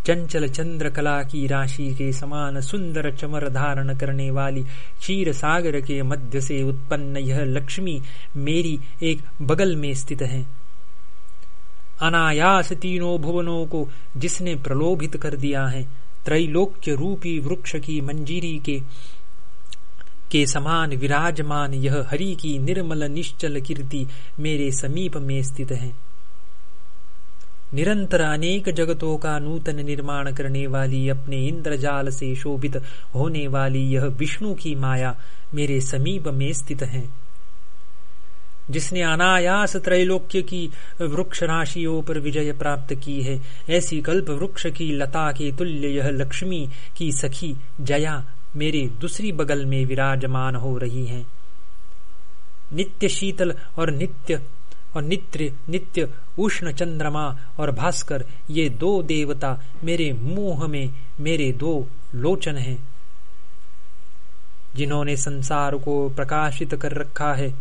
चंचल चंद्र कला की राशि के समान सुंदर चमर धारण करने वाली क्षीर सागर के मध्य से उत्पन्न यह लक्ष्मी मेरी एक बगल में स्थित है। अनायास तीनों भुवनों को जिसने प्रलोभित कर दिया है, त्रैलोक्य रूपी वृक्ष की मंजीरी के के समान विराजमान यह हरि की निर्मल निश्चल कीर्ति मेरे समीप में स्थित है। निरंतर अनेक जगतों का नूतन निर्माण करने वाली अपने इंद्रजाल से शोभित होने वाली यह विष्णु की माया मेरे समीप में स्थित है। जिसने अनायास त्रैलोक्य की वृक्ष राशियों पर विजय प्राप्त की है, ऐसी कल्प वृक्ष की लता के तुल्य यह लक्ष्मी की सखी जया मेरे दूसरी बगल में विराजमान हो रही है। नित्य शीतल और नित्य और नित्य नित्य उष्ण चंद्रमा और भास्कर, ये दो देवता मेरे मुँह में, मेरे दो लोचन हैं, जिन्होंने संसार को प्रकाशित कर रखा है।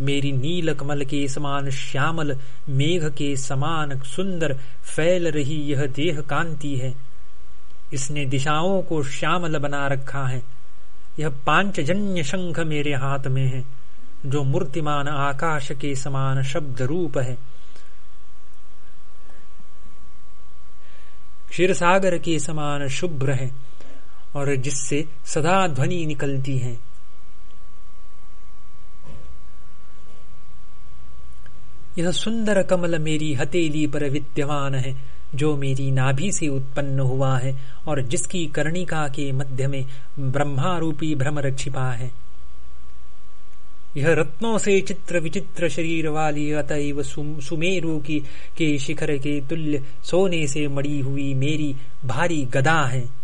मेरी नील कमल के समान श्यामल, मेघ के समान सुंदर, फैल रही यह देह कांति है। इसने दिशाओं को श्यामल बना रखा है। यह पांचजन्य शंख मेरे हाथ में है। जो मूर्तिमान आकाश के समान शब्द रूप है। क्षीर सागर के समान शुभ्र है और जिससे सदा ध्वनि निकलती है। यह सुंदर कमल मेरी हथेली पर विद्यमान है, जो मेरी नाभि से उत्पन्न हुआ है और जिसकी कर्णिका के मध्य में ब्रह्मारूपी भ्रमर छिपा है। यह रत्नों से चित्र विचित्र शरीर वाली अतएव सुमेरु की, के शिखर के तुल्य सोने से मड़ी हुई मेरी भारी गदा है।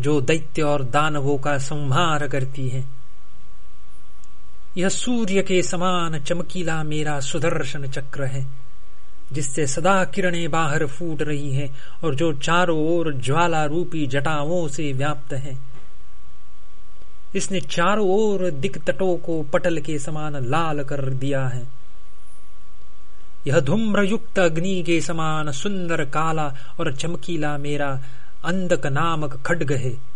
जो दैत्य और दानवों का संहार करती है। यह सूर्य के समान चमकीला मेरा सुदर्शन चक्र है। जिससे सदा किरणें बाहर फूट रही हैं और जो चारों ओर ज्वाला रूपी जटाओं से व्याप्त है। इसने चारों ओर दिक तटों को पटल के समान लाल कर दिया है। यह धूम्र युक्त अग्नि के समान सुंदर काला और चमकीला मेरा अंधक नामक खड्ग है।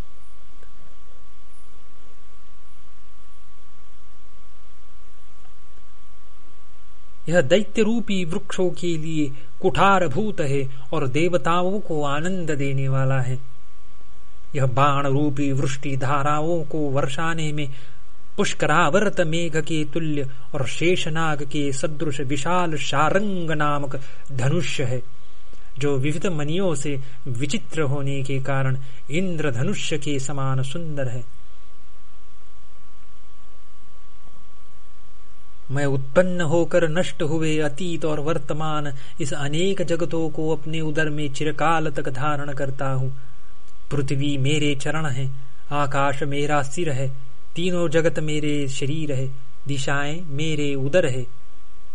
यह दैत्य रूपी वृक्षों के लिए कुठार भूत है और देवताओं को आनंद देने वाला है। यह बाण रूपी वृष्टि धाराओं को वर्षाने में पुष्करावर्त मेघ के तुल्य और शेषनाग के सदृश विशाल शारंग नामक धनुष्य है, जो विविध मनियों से विचित्र होने के कारण इंद्र धनुष्य के समान सुंदर है। मैं उत्पन्न होकर नष्ट हुए अतीत और वर्तमान इस अनेक जगतों को अपने उदर में चिरकाल तक धारण करता हूँ। पृथ्वी मेरे चरण है, आकाश मेरा सिर है, तीनों जगत मेरे शरीर है, दिशाएँ मेरे उदर है।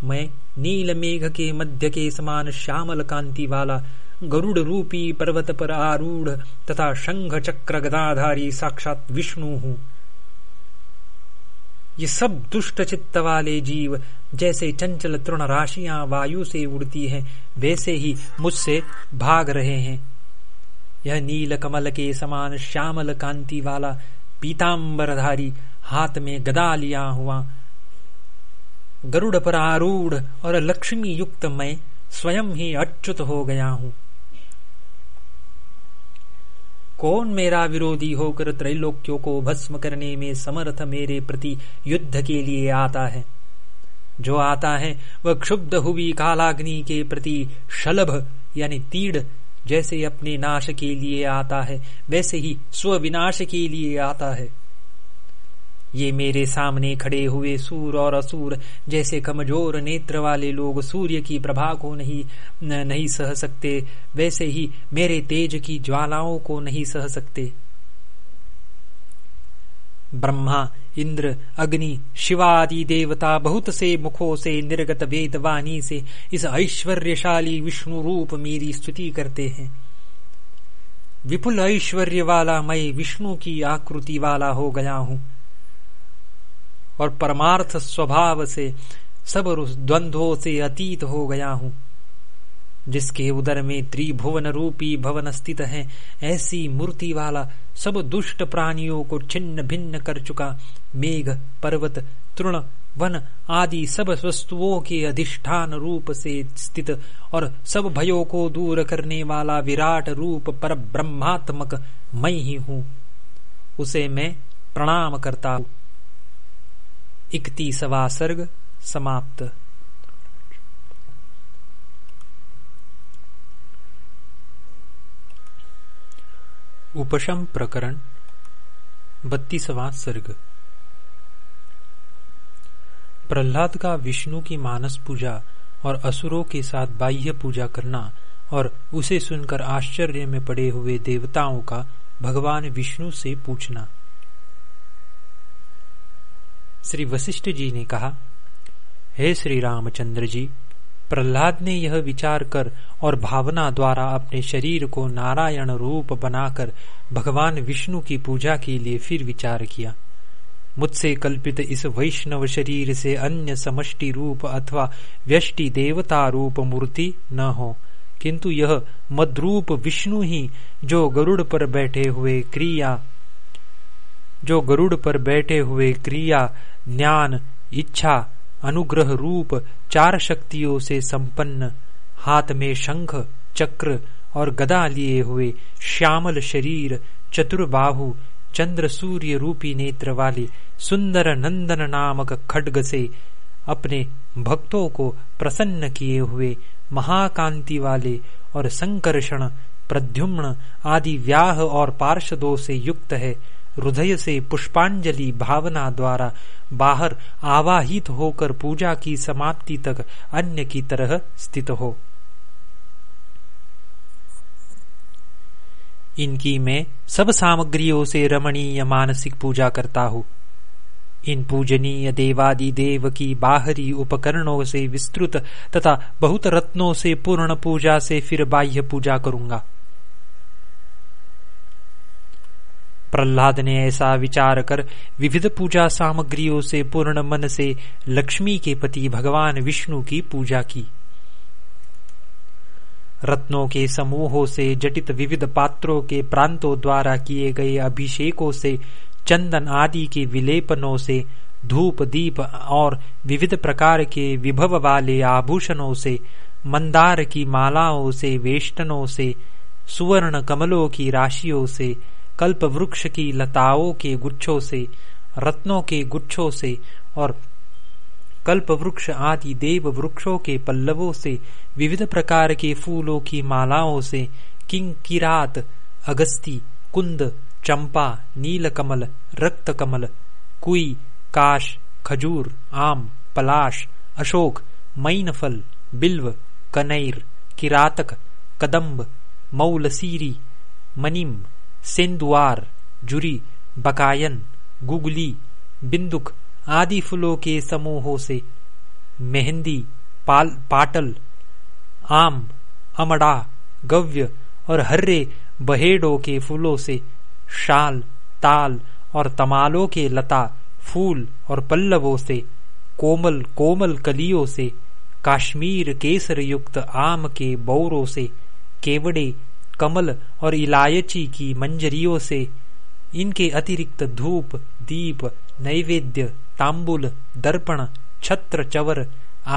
मैं नील मेघ के मध्य के समान श्यामल कांति वाला, गरुड़ रूपी पर्वत पर आरूढ़ तथा शंख चक्र गदाधारी साक्षात विष्णु हूँ। ये सब दुष्ट चित्त वाले जीव, जैसे चंचल तृण राशियाँ वायु से उड़ती हैं, वैसे ही मुझसे भाग रहे हैं। यह नील कमल के समान श्यामल कांति वाला पीताम्बरधारी हाथ में गदा लिया हुआ गरुड़ पर आरूढ़ और लक्ष्मी युक्त मैं स्वयं ही अच्युत हो गया हूँ। कौन मेरा विरोधी होकर त्रैलोक्यों को भस्म करने में समर्थ मेरे प्रति युद्ध के लिए आता है? जो आता है, वह क्षुब्ध हुई कालाग्नि के प्रति शलभ, यानी तीड़, जैसे अपने नाश के लिए आता है, वैसे ही स्वविनाश के लिए आता है। ये मेरे सामने खड़े हुए सूर और असुर जैसे कमज़ोर नेत्र वाले लोग सूर्य की प्रभा को नहीं न, नहीं सह सकते वैसे ही मेरे तेज की ज्वालाओं को नहीं सह सकते। ब्रह्मा इंद्र अग्नि शिवादि देवता बहुत से मुखों से निर्गत वेद वाणी से इस ऐश्वर्यशाली विष्णु रूप मेरी स्तुति करते हैं। विपुल ऐश्वर्य वाला मैं विष्णु की आकृति वाला हो गया हूँ। और परमार्थ स्वभाव से सब द्वंद्वों से अतीत हो गया हूँ। जिसके उदर में त्रिभुवन रूपी भवन स्थित है, ऐसी मूर्ति वाला सब दुष्ट प्राणियों को छिन्न भिन्न कर चुका मेघ, पर्वत, तृण, वन आदि सब वस्तुओं के अधिष्ठान रूप से स्थित और सब भयों को दूर करने वाला विराट रूप पर ब्रह्मात्मक मैं ही हूँ। उसे मैं प्रणाम करता हूँ। इकतीसवा सर्ग समाप्त। उपशम प्रकरण, बत्तीसवा सर्ग। प्रहलाद का विष्णु की मानस पूजा और असुरों के साथ बाह्य पूजा करना और उसे सुनकर आश्चर्य में पड़े हुए देवताओं का भगवान विष्णु से पूछना। श्री वशिष्ठ जी ने कहा, हे श्री रामचंद्र जी, प्रहलाद ने यह विचार कर और भावना द्वारा अपने शरीर को नारायण रूप बनाकर भगवान विष्णु की पूजा के लिए फिर विचार किया। मुझसे कल्पित इस वैष्णव शरीर से अन्य समष्टि रूप अथवा व्यष्टि देवता रूप मूर्ति न हो, किंतु यह मद्रूप विष्णु ही जो गरुड़ पर बैठे हुए क्रिया, जो गरुड़ पर बैठे हुए क्रिया ज्ञान, इच्छा, अनुग्रह रूप, चार शक्तियों से संपन्न, हाथ में शंख, चक्र और गदा लिए हुए श्यामल शरीर, चतुर्बाहु, चंद्र सूर्य रूपी नेत्र वाले सुंदर नंदन नामक खड्ग से अपने भक्तों को प्रसन्न किए हुए महाकांति वाले और संकर्षण, प्रद्युम्न आदि व्याह और पार्षदों से युक्त है। हृदय से पुष्पांजलि भावना द्वारा बाहर आवाहित होकर पूजा की समाप्ति तक अन्य की तरह स्थित हो। इनकी मैं सब सामग्रियों से रमणीय मानसिक पूजा करता हूँ। इन पूजनीय देवादि देव की बाहरी उपकरणों से विस्तृत तथा बहुत रत्नों से पूर्ण पूजा से फिर बाह्य पूजा करूँगा। प्रहलाद ने ऐसा विचार कर विविध पूजा सामग्रियों से पूर्ण मन से लक्ष्मी के पति भगवान विष्णु की पूजा की। रत्नों के समूहों से जटित विविध पात्रों के प्रांतों द्वारा किए गए अभिषेकों से, चंदन आदि के विलेपनों से, धूप, दीप और विविध प्रकार के विभव वाले आभूषणों से, मंदार की मालाओं से, वेष्टनों से, सुवर्ण कमलों की राशियों से कल्प वृक्ष की लताओं के गुच्छों से, रत्नों के गुच्छों से और कल्प वृक्ष आदि देव वृक्षों के पल्लवों से, विविध प्रकार के फूलों की मालाओं से किंग किरात, अगस्ती, कुंद, चंपा नील कमल रक्त कमल कुई, काश, खजूर, आम, पलाश, अशोक, मैनफल, बिल्व, कनैर, किरातक, कदम्ब, मौलसीरी, मनिम सेंदुआर जुरी, बकायन, गुगली, बिंदुक आदि फूलों के समूहों से। मेहंदी, पाल, पाटल, आम, अमड़ा, गव्य और हर्रे बहेड़ों के फूलों से। शाल, ताल और तमालों के लता, फूल और पल्लवों से। कोमल कोमल कलियों से। काश्मीर केसर युक्त आम के बौरों से। केवड़े कमल और इलायची की मंजरियों से, इनके अतिरिक्त धूप, दीप, नैवेद्य, तांबुल, दर्पण, छत्र, चवर,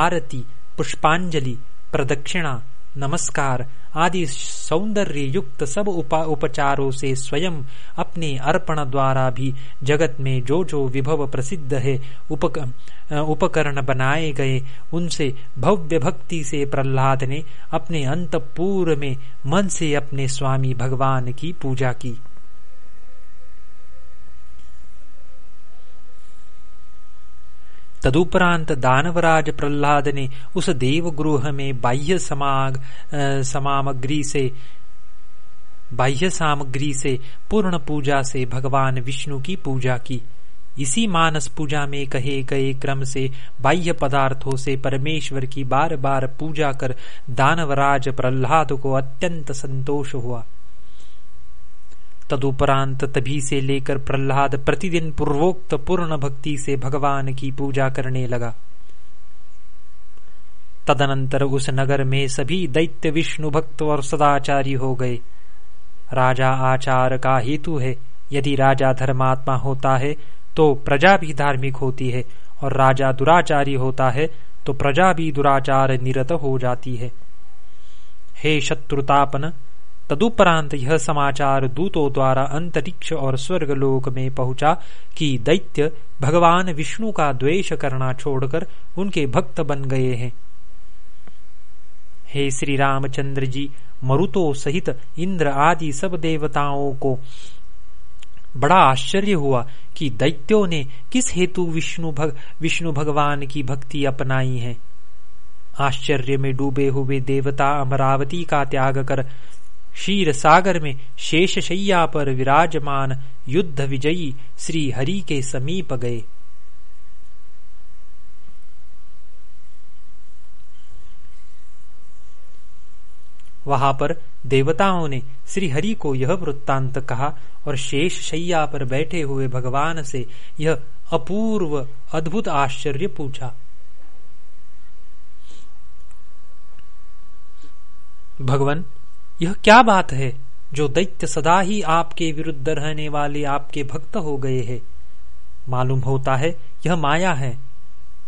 आरती, पुष्पांजलि, प्रदक्षिणा नमस्कार। आदि सौंदर्य युक्त सब उपा उपचारों से स्वयं अपने अर्पण द्वारा भी जगत में जो जो विभव प्रसिद्ध है उपक, उपकरण बनाए गए उनसे भव्य भक्ति से प्रहलाद ने अपने अंतपुर में मन से अपने स्वामी भगवान की पूजा की। तदुपरांत दानवराज प्रहलाद ने उस देवगृह में बाह्य समाग सामग्री से बाह्य सामग्री से पूर्ण पूजा से भगवान विष्णु की पूजा की। इसी मानस पूजा में कहे गए क्रम से बाह्य पदार्थों से परमेश्वर की बार बार पूजा कर दानवराज प्रहलाद को अत्यंत संतोष हुआ। तदुपरांत तभी से लेकर प्रहलाद प्रतिदिन पूर्वोक्त पूर्ण भक्ति से भगवान की पूजा करने लगा। तदनंतर उस नगर में सभी दैत्य विष्णु भक्त और सदाचारी हो गए। राजा आचार का हेतु है, यदि राजा धर्मात्मा होता है तो प्रजा भी धार्मिक होती है, और राजा दुराचारी होता है तो प्रजा भी दुराचार निरत हो जाती है। हे शत्रुतापन तदुपरांत यह समाचार दूतों द्वारा अंतरिक्ष और स्वर्ग लोक में पहुँचा कि दैत्य भगवान विष्णु का द्वेष करना छोड़कर उनके भक्त बन गए हैं। हे श्री रामचंद्र जी मरुतो सहित इंद्र आदि सब देवताओं को बड़ा आश्चर्य हुआ कि दैत्यों ने किस हेतु विष्णु भग, विष्णु भगवान की भक्ति अपनाई है। आश्चर्य में डूबे हुए देवता अमरावती का त्याग कर क्षीर सागर में शेष शैया पर विराजमान युद्ध विजयी श्री हरि के समीप गए। वहाँ पर देवताओं ने श्री हरि को यह वृत्तांत कहा और शेष शैया पर बैठे हुए भगवान से यह अपूर्व, अद्भुत आश्चर्य पूछा। भगवान यह क्या बात है जो दैत्य सदा ही आपके विरुद्ध रहने वाले आपके भक्त हो गए हैं? मालूम होता है यह माया है।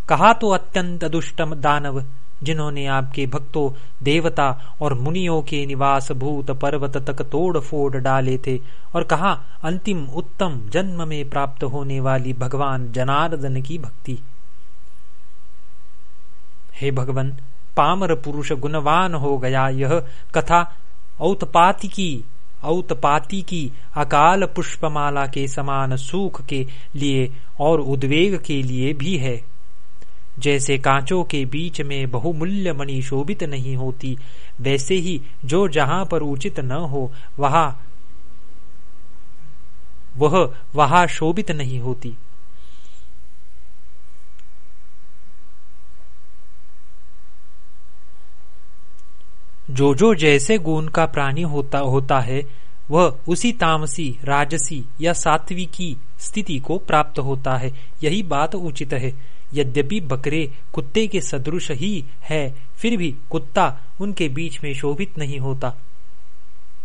कहा तो अत्यंत दुष्टम दानव, जिन्होंने आपके भक्तों, देवता और मुनियों के निवास भूत पर्वत तक तोड़ फोड़ डाले थे और कहा, अंतिम उत्तम जन्म में प्राप्त होने वाली भगवान जनार्दन की भक्ति। हे भगवान, पामर पुरुष गुणवान हो गया यह कथा औतपाती की औतपाती की, अकाल पुष्पमाला के समान सुख के लिए और उद्वेग के लिए भी है। जैसे कांचों के बीच में बहुमूल्य मणि शोभित नहीं होती, वैसे ही जो जहाँ पर उचित न हो, वहाँ, वह, वहाँ शोभित नहीं होती। जो जो जैसे गुण का प्राणी होता होता है, वह उसी तामसी, राजसी या सात्विकी स्थिति को प्राप्त होता है। यही बात उचित है। यद्यपि बकरे कुत्ते के सदृश ही है, फिर भी कुत्ता उनके बीच में शोभित नहीं होता।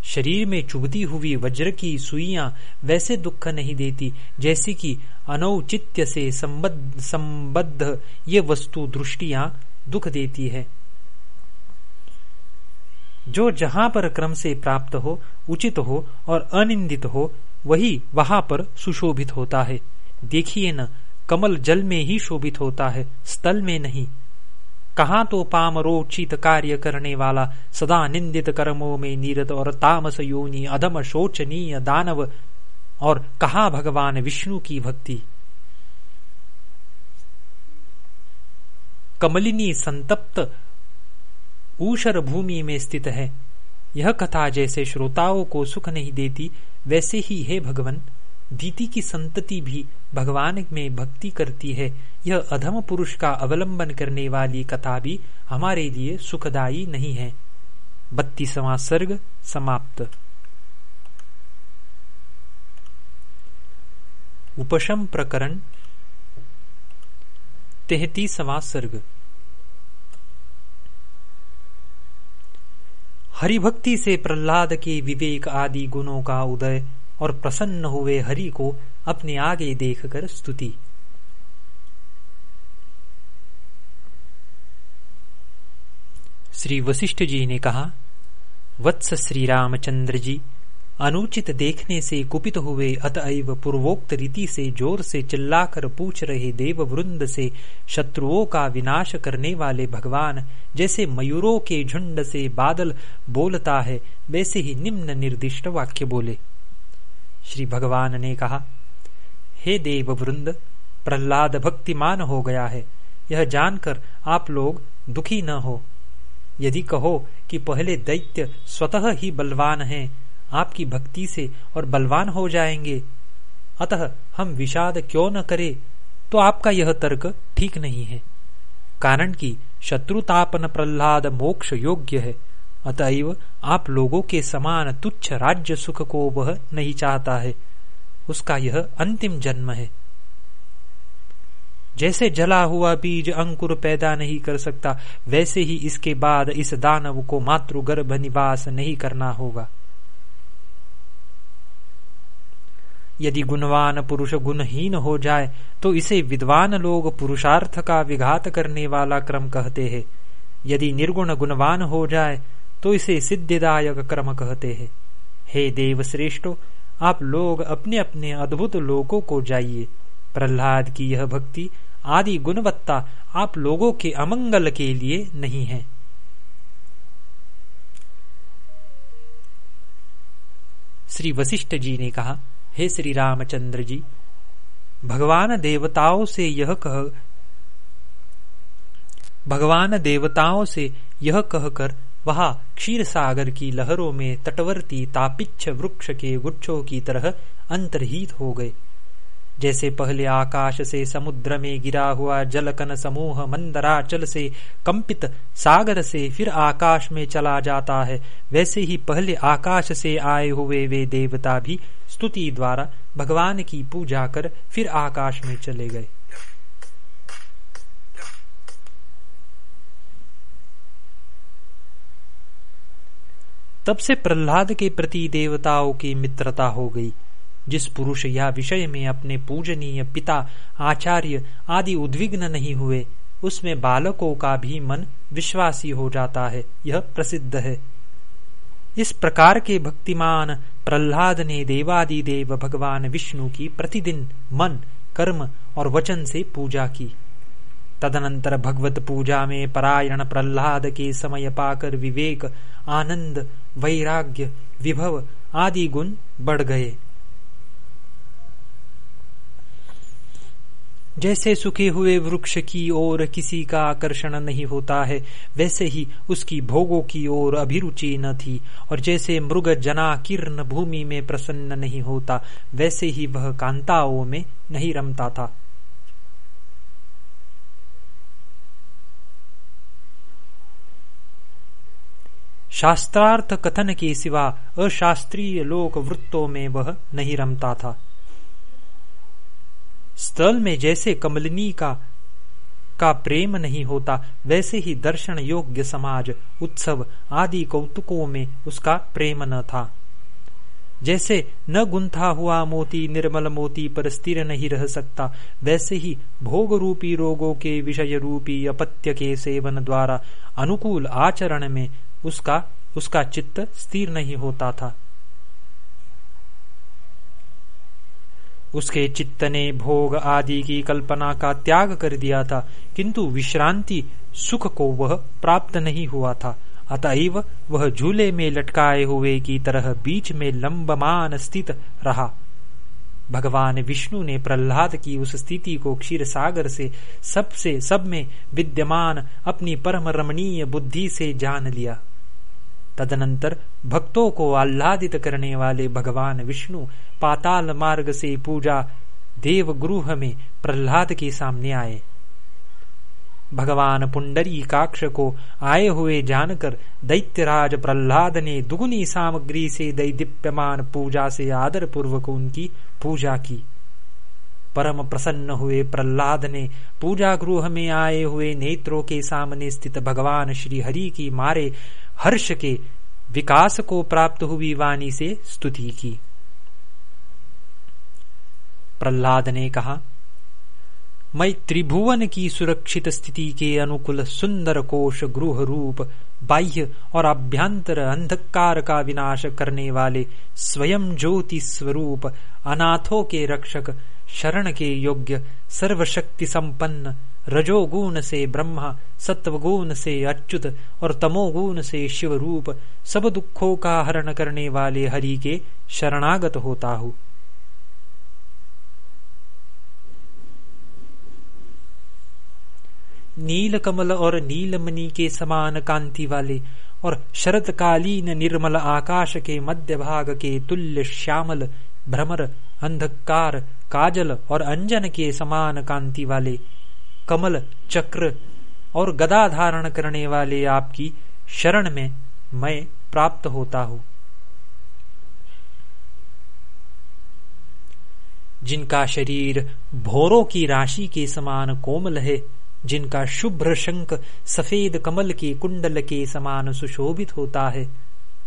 शरीर में चुभती हुई वज्र की सुइयाँ वैसे दुख नहीं देती, जैसे कि अनौचित्य से संबद्ध संबद्ध ये वस्तु दृष्टियाँ दुख देती है। जो जहाँ पर क्रम से प्राप्त हो, उचित हो और अनिंदित हो, वही वहाँ पर सुशोभित होता है। देखिए न, कमल जल में ही शोभित होता है, स्थल में नहीं। कहा तो पामरोचित कार्य करने वाला, सदा निंदित कर्मों में नीरत और तामस योनि, अधम शोचनीय दानव, और कहा भगवान विष्णु की भक्ति। कमलिनी संतप्त ऊषर भूमि में स्थित है। यह कथा जैसे श्रोताओं को सुख नहीं देती, वैसे ही है भगवान, दीति की संतति भी भगवान में भक्ति करती है। यह अधम पुरुष का अवलंबन करने वाली कथा भी हमारे लिए सुखदायी नहीं है। बत्तीसवां सर्ग समाप्त। उपशम प्रकरण तेहतीसवां सर्ग। हरिभक्ति से प्रहलाद के विवेक आदि गुणों का उदय और प्रसन्न हुए हरि को अपने आगे देखकर स्तुति। श्री वशिष्ठ जी ने कहा, वत्स श्री रामचंद्र जी अनुचित देखने से कुपित हुए, अतएव पूर्वोक्त रीति से ज़ोर से चिल्लाकर पूछ रहे देव वृंद से, शत्रुओं का विनाश करने वाले भगवान, जैसे मयूरों के झुंड से बादल बोलता है, वैसे ही निम्न निर्दिष्ट वाक्य बोले। श्री भगवान ने कहा, हे देव वृंद प्रहलाद भक्तिमान हो गया है। यह जानकर आप लोग दुखी न हो। यदि कहो कि पहले दैत्य स्वतः ही बलवान हैं आपकी भक्ति से और बलवान हो जाएँगे। अतः हम विषाद क्यों न करें? तो आपका यह तर्क ठीक नहीं है। कारण कि शत्रुतापन प्रहलाद मोक्ष योग्य है। अतएव आप लोगों के समान तुच्छ राज्य सुख को वह नहीं चाहता है। उसका यह अंतिम जन्म है। जैसे जला हुआ बीज अंकुर पैदा नहीं कर सकता, वैसे ही इसके बाद इस दानव को मातृगर्भ निवास नहीं करना होगा। यदि गुणवान पुरुष गुणहीन हो जाए तो इसे विद्वान लोग पुरुषार्थ का विघात करने वाला क्रम कहते हैं। यदि निर्गुण गुणवान हो जाए तो इसे सिद्धिदायक क्रम कहते हैं। हे देव श्रेष्ठो आप लोग अपने अपने अद्भुत लोकों को जाइए। प्रहलाद की यह भक्ति, आदि गुणवत्ता आप लोगों के अमंगल के लिए नहीं है। श्री वशिष्ठ जी ने कहा हे श्री रामचंद्र जी, भगवान देवताओं से यह कह, भगवान देवताओं से यह कहकर वह क्षीर सागर की लहरों में तटवर्ती तापिच्छ वृक्ष के गुच्छों की तरह अंतर्हित हो गए। जैसे पहले आकाश से समुद्र में गिरा हुआ जलकन समूह मंदराचल से कंपित सागर से फिर आकाश में चला जाता है, वैसे ही पहले आकाश से आए हुए वे देवता भी स्तुति द्वारा भगवान की पूजा कर फिर आकाश में चले गए। तब से प्रहलाद के प्रति देवताओं की मित्रता हो गई। जिस पुरुष या विषय में अपने पूजनीय पिता, आचार्य आदि उद्विग्न नहीं हुए, उसमें बालकों का भी मन विश्वासी हो जाता है। यह प्रसिद्ध है। इस प्रकार के भक्तिमान प्रहलाद ने देवादि देव भगवान विष्णु की प्रतिदिन मन, कर्म और वचन से पूजा की। तदनंतर भगवत पूजा में परायण प्रहलाद के समय पाकर विवेक, आनंद, वैराग्य, विभव आदि गुण बढ़ गए। जैसे सूखे हुए वृक्ष की ओर किसी का आकर्षण नहीं होता है, वैसे ही उसकी भोगों की ओर अभिरुचि न थी, और जैसे मृग जना किरण भूमि में प्रसन्न नहीं होता, वैसे ही वह कांताओं में नहीं रमता था। शास्त्रार्थ कथन के सिवा अशास्त्रीय लोक वृत्तों में वह नहीं रमता था। स्थल में जैसे कमलिनी का का प्रेम नहीं होता, वैसे ही दर्शन योग्य समाज, उत्सव आदि कौतुकों में उसका प्रेम न था। जैसे न गुंथा हुआ मोती, निर्मल मोती पर स्थिर नहीं रह सकता, वैसे ही भोग रूपी रोगों के विषय रूपी अपत्य के सेवन द्वारा अनुकूल आचरण में उसका उसका चित्त स्थिर नहीं होता था। उसके चित्त ने भोग आदि की कल्पना का त्याग कर दिया था, किंतु विश्रांति सुख को वह प्राप्त नहीं हुआ था। अतएव वह झूले में लटकाए हुए की तरह बीच में लंबमान स्थित रहा। भगवान विष्णु ने प्रहलाद की उस स्थिति को क्षीर सागर से सबसे सब में विद्यमान अपनी परम रमणीय बुद्धि से जान लिया। तदनंतर भक्तों को आह्लादित करने वाले भगवान विष्णु पाताल मार्ग से पूजा देव गृह में प्रहलाद के सामने आए। भगवान पुंडरी काक्ष को आए हुए जानकर दैत्यराज प्रहलाद ने दुगुनी सामग्री से दैदीप्यमान पूजा से आदर पूर्वक उनकी पूजा की। परम प्रसन्न हुए प्रहलाद ने पूजा गृह में आए हुए नेत्रों के सामने स्थित भगवान श्री हरि की मारे हर्ष के विकास को प्राप्त हुई वाणी से स्तुति की। प्रहलाद ने कहा, मैं त्रिभुवन की सुरक्षित स्थिति के अनुकूल सुंदर कोश गृह रूप, बाह्य और अभ्यंतर अंधकार का विनाश करने वाले स्वयं ज्योति स्वरूप अनाथों के रक्षक शरण के योग्य सर्वशक्ति संपन्न रजोगुण से ब्रह्मा सत्वगुण से अच्युत, और तमोगुण से शिव रूप सब दुखों का हरण करने वाले हरि के शरणागत होता हूँ। नील कमल और नीलमणि के समान कांति वाले, और शरतकालीन निर्मल आकाश के मध्य भाग के तुल्य श्यामल, भ्रमर, अंधकार, काजल और अंजन के समान कांति वाले कमल चक्र और गदा धारण करने वाले आपकी शरण में मैं प्राप्त होता हूँ। जिनका शरीर भोरों की राशि के समान कोमल है, जिनका शुभ्र शंख सफ़ेद कमल के कुंडल के समान सुशोभित होता है,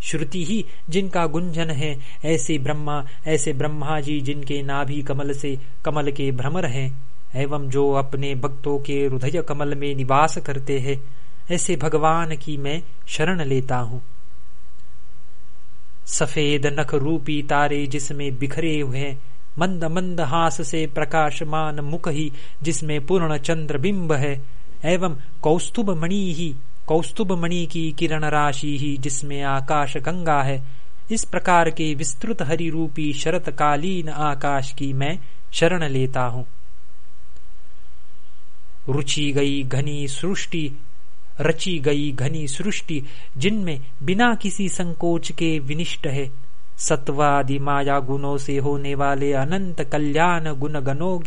श्रुति ही जिनका गुंजन है, ऐसे ब्रह्मा ऐसे ब्रह्मा जी जिनके नाभि कमल से कमल के भ्रमर हैं। एवं जो अपने भक्तों के हृदय कमल में निवास करते हैं, ऐसे भगवान की मैं शरण लेता हूँ। सफ़ेद नख रूपी तारे जिसमें बिखरे हुए मंद मंद हास से प्रकाशमान मुख ही जिसमें पूर्ण चंद्र बिंब है, एवं कौस्तुभ मणि ही कौस्तुभ मणि की किरण राशि ही जिसमें आकाश गंगा है, इस प्रकार के विस्तृत हरि रूपी शरत कालीन आकाश की मैं शरण लेता हूँ। रुचि गई घनी सृष्टि, रची गई घनी सृष्टि, जिनमें बिना किसी संकोच के विनिष्ट है। सत्वादि माया गुणों से होने वाले अनंत कल्याण गुण गणों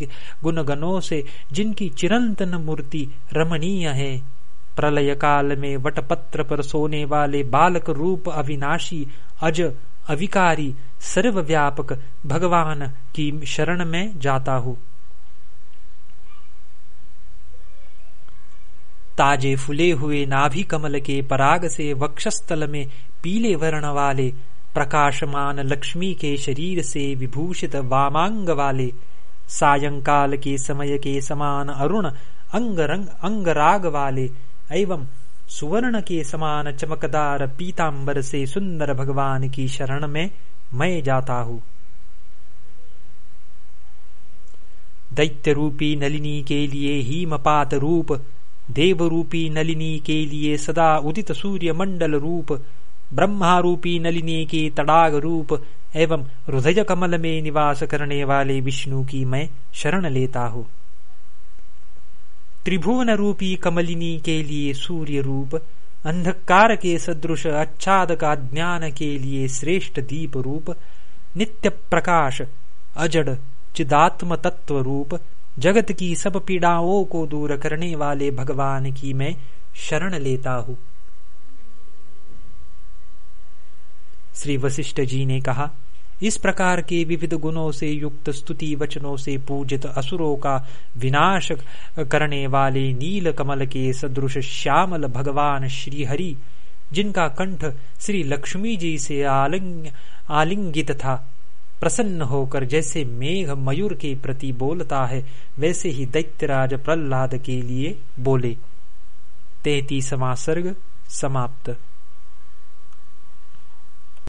गुण गणों से जिनकी चिरंतन मूर्ति रमणीय है। प्रलय काल में वटपत्र पर सोने वाले बालक रूप अविनाशी, अज अविकारी, सर्वव्यापक भगवान की शरण में जाता हूँ। ताजे फुले हुए नाभि कमल के पराग से वक्षस्थल में पीले वर्ण वाले, प्रकाशमान लक्ष्मी के शरीर से विभूषित वामांग वाले, सायंकाल के समय के समान अरुण अंग रंग अंगराग वाले, एवं सुवर्ण के समान चमकदार पीतांबर से सुंदर भगवान की शरण में मैं जाता हूँ। दैत्य रूपी नलिनी के लिए हिमपात रूप देव रूपी नलिनी के लिए सदा उदित सूर्य मंडल रूप, ब्रह्मारूपी नलिनी के तड़ाग रूप, एवं हृदय कमल में निवास करने वाले विष्णु की मैं शरण लेता हूँ। त्रिभुवन रूपी कमलिनी के लिए सूर्य रूप, अंधकार के सदृश अच्छाद का ज्ञान के लिए श्रेष्ठ दीप रूप, नित्य प्रकाश, अजड चिदात्म तत्व रूप जगत की सब पीड़ाओं को दूर करने वाले भगवान की मैं शरण लेता हूँ। श्री वशिष्ठ जी ने कहा, इस प्रकार के विविध गुणों से युक्त स्तुति वचनों से पूजित असुरों का विनाश करने वाले नील कमल के सदृश श्यामल भगवान श्री हरि जिनका कंठ श्री लक्ष्मी जी से आलिंग आलिंगित था प्रसन्न होकर जैसे मेघ मयूर के प्रति बोलता है, वैसे ही दैत्यराज प्रहलाद के लिए बोले। तैतीसवा सर्ग समाप्त।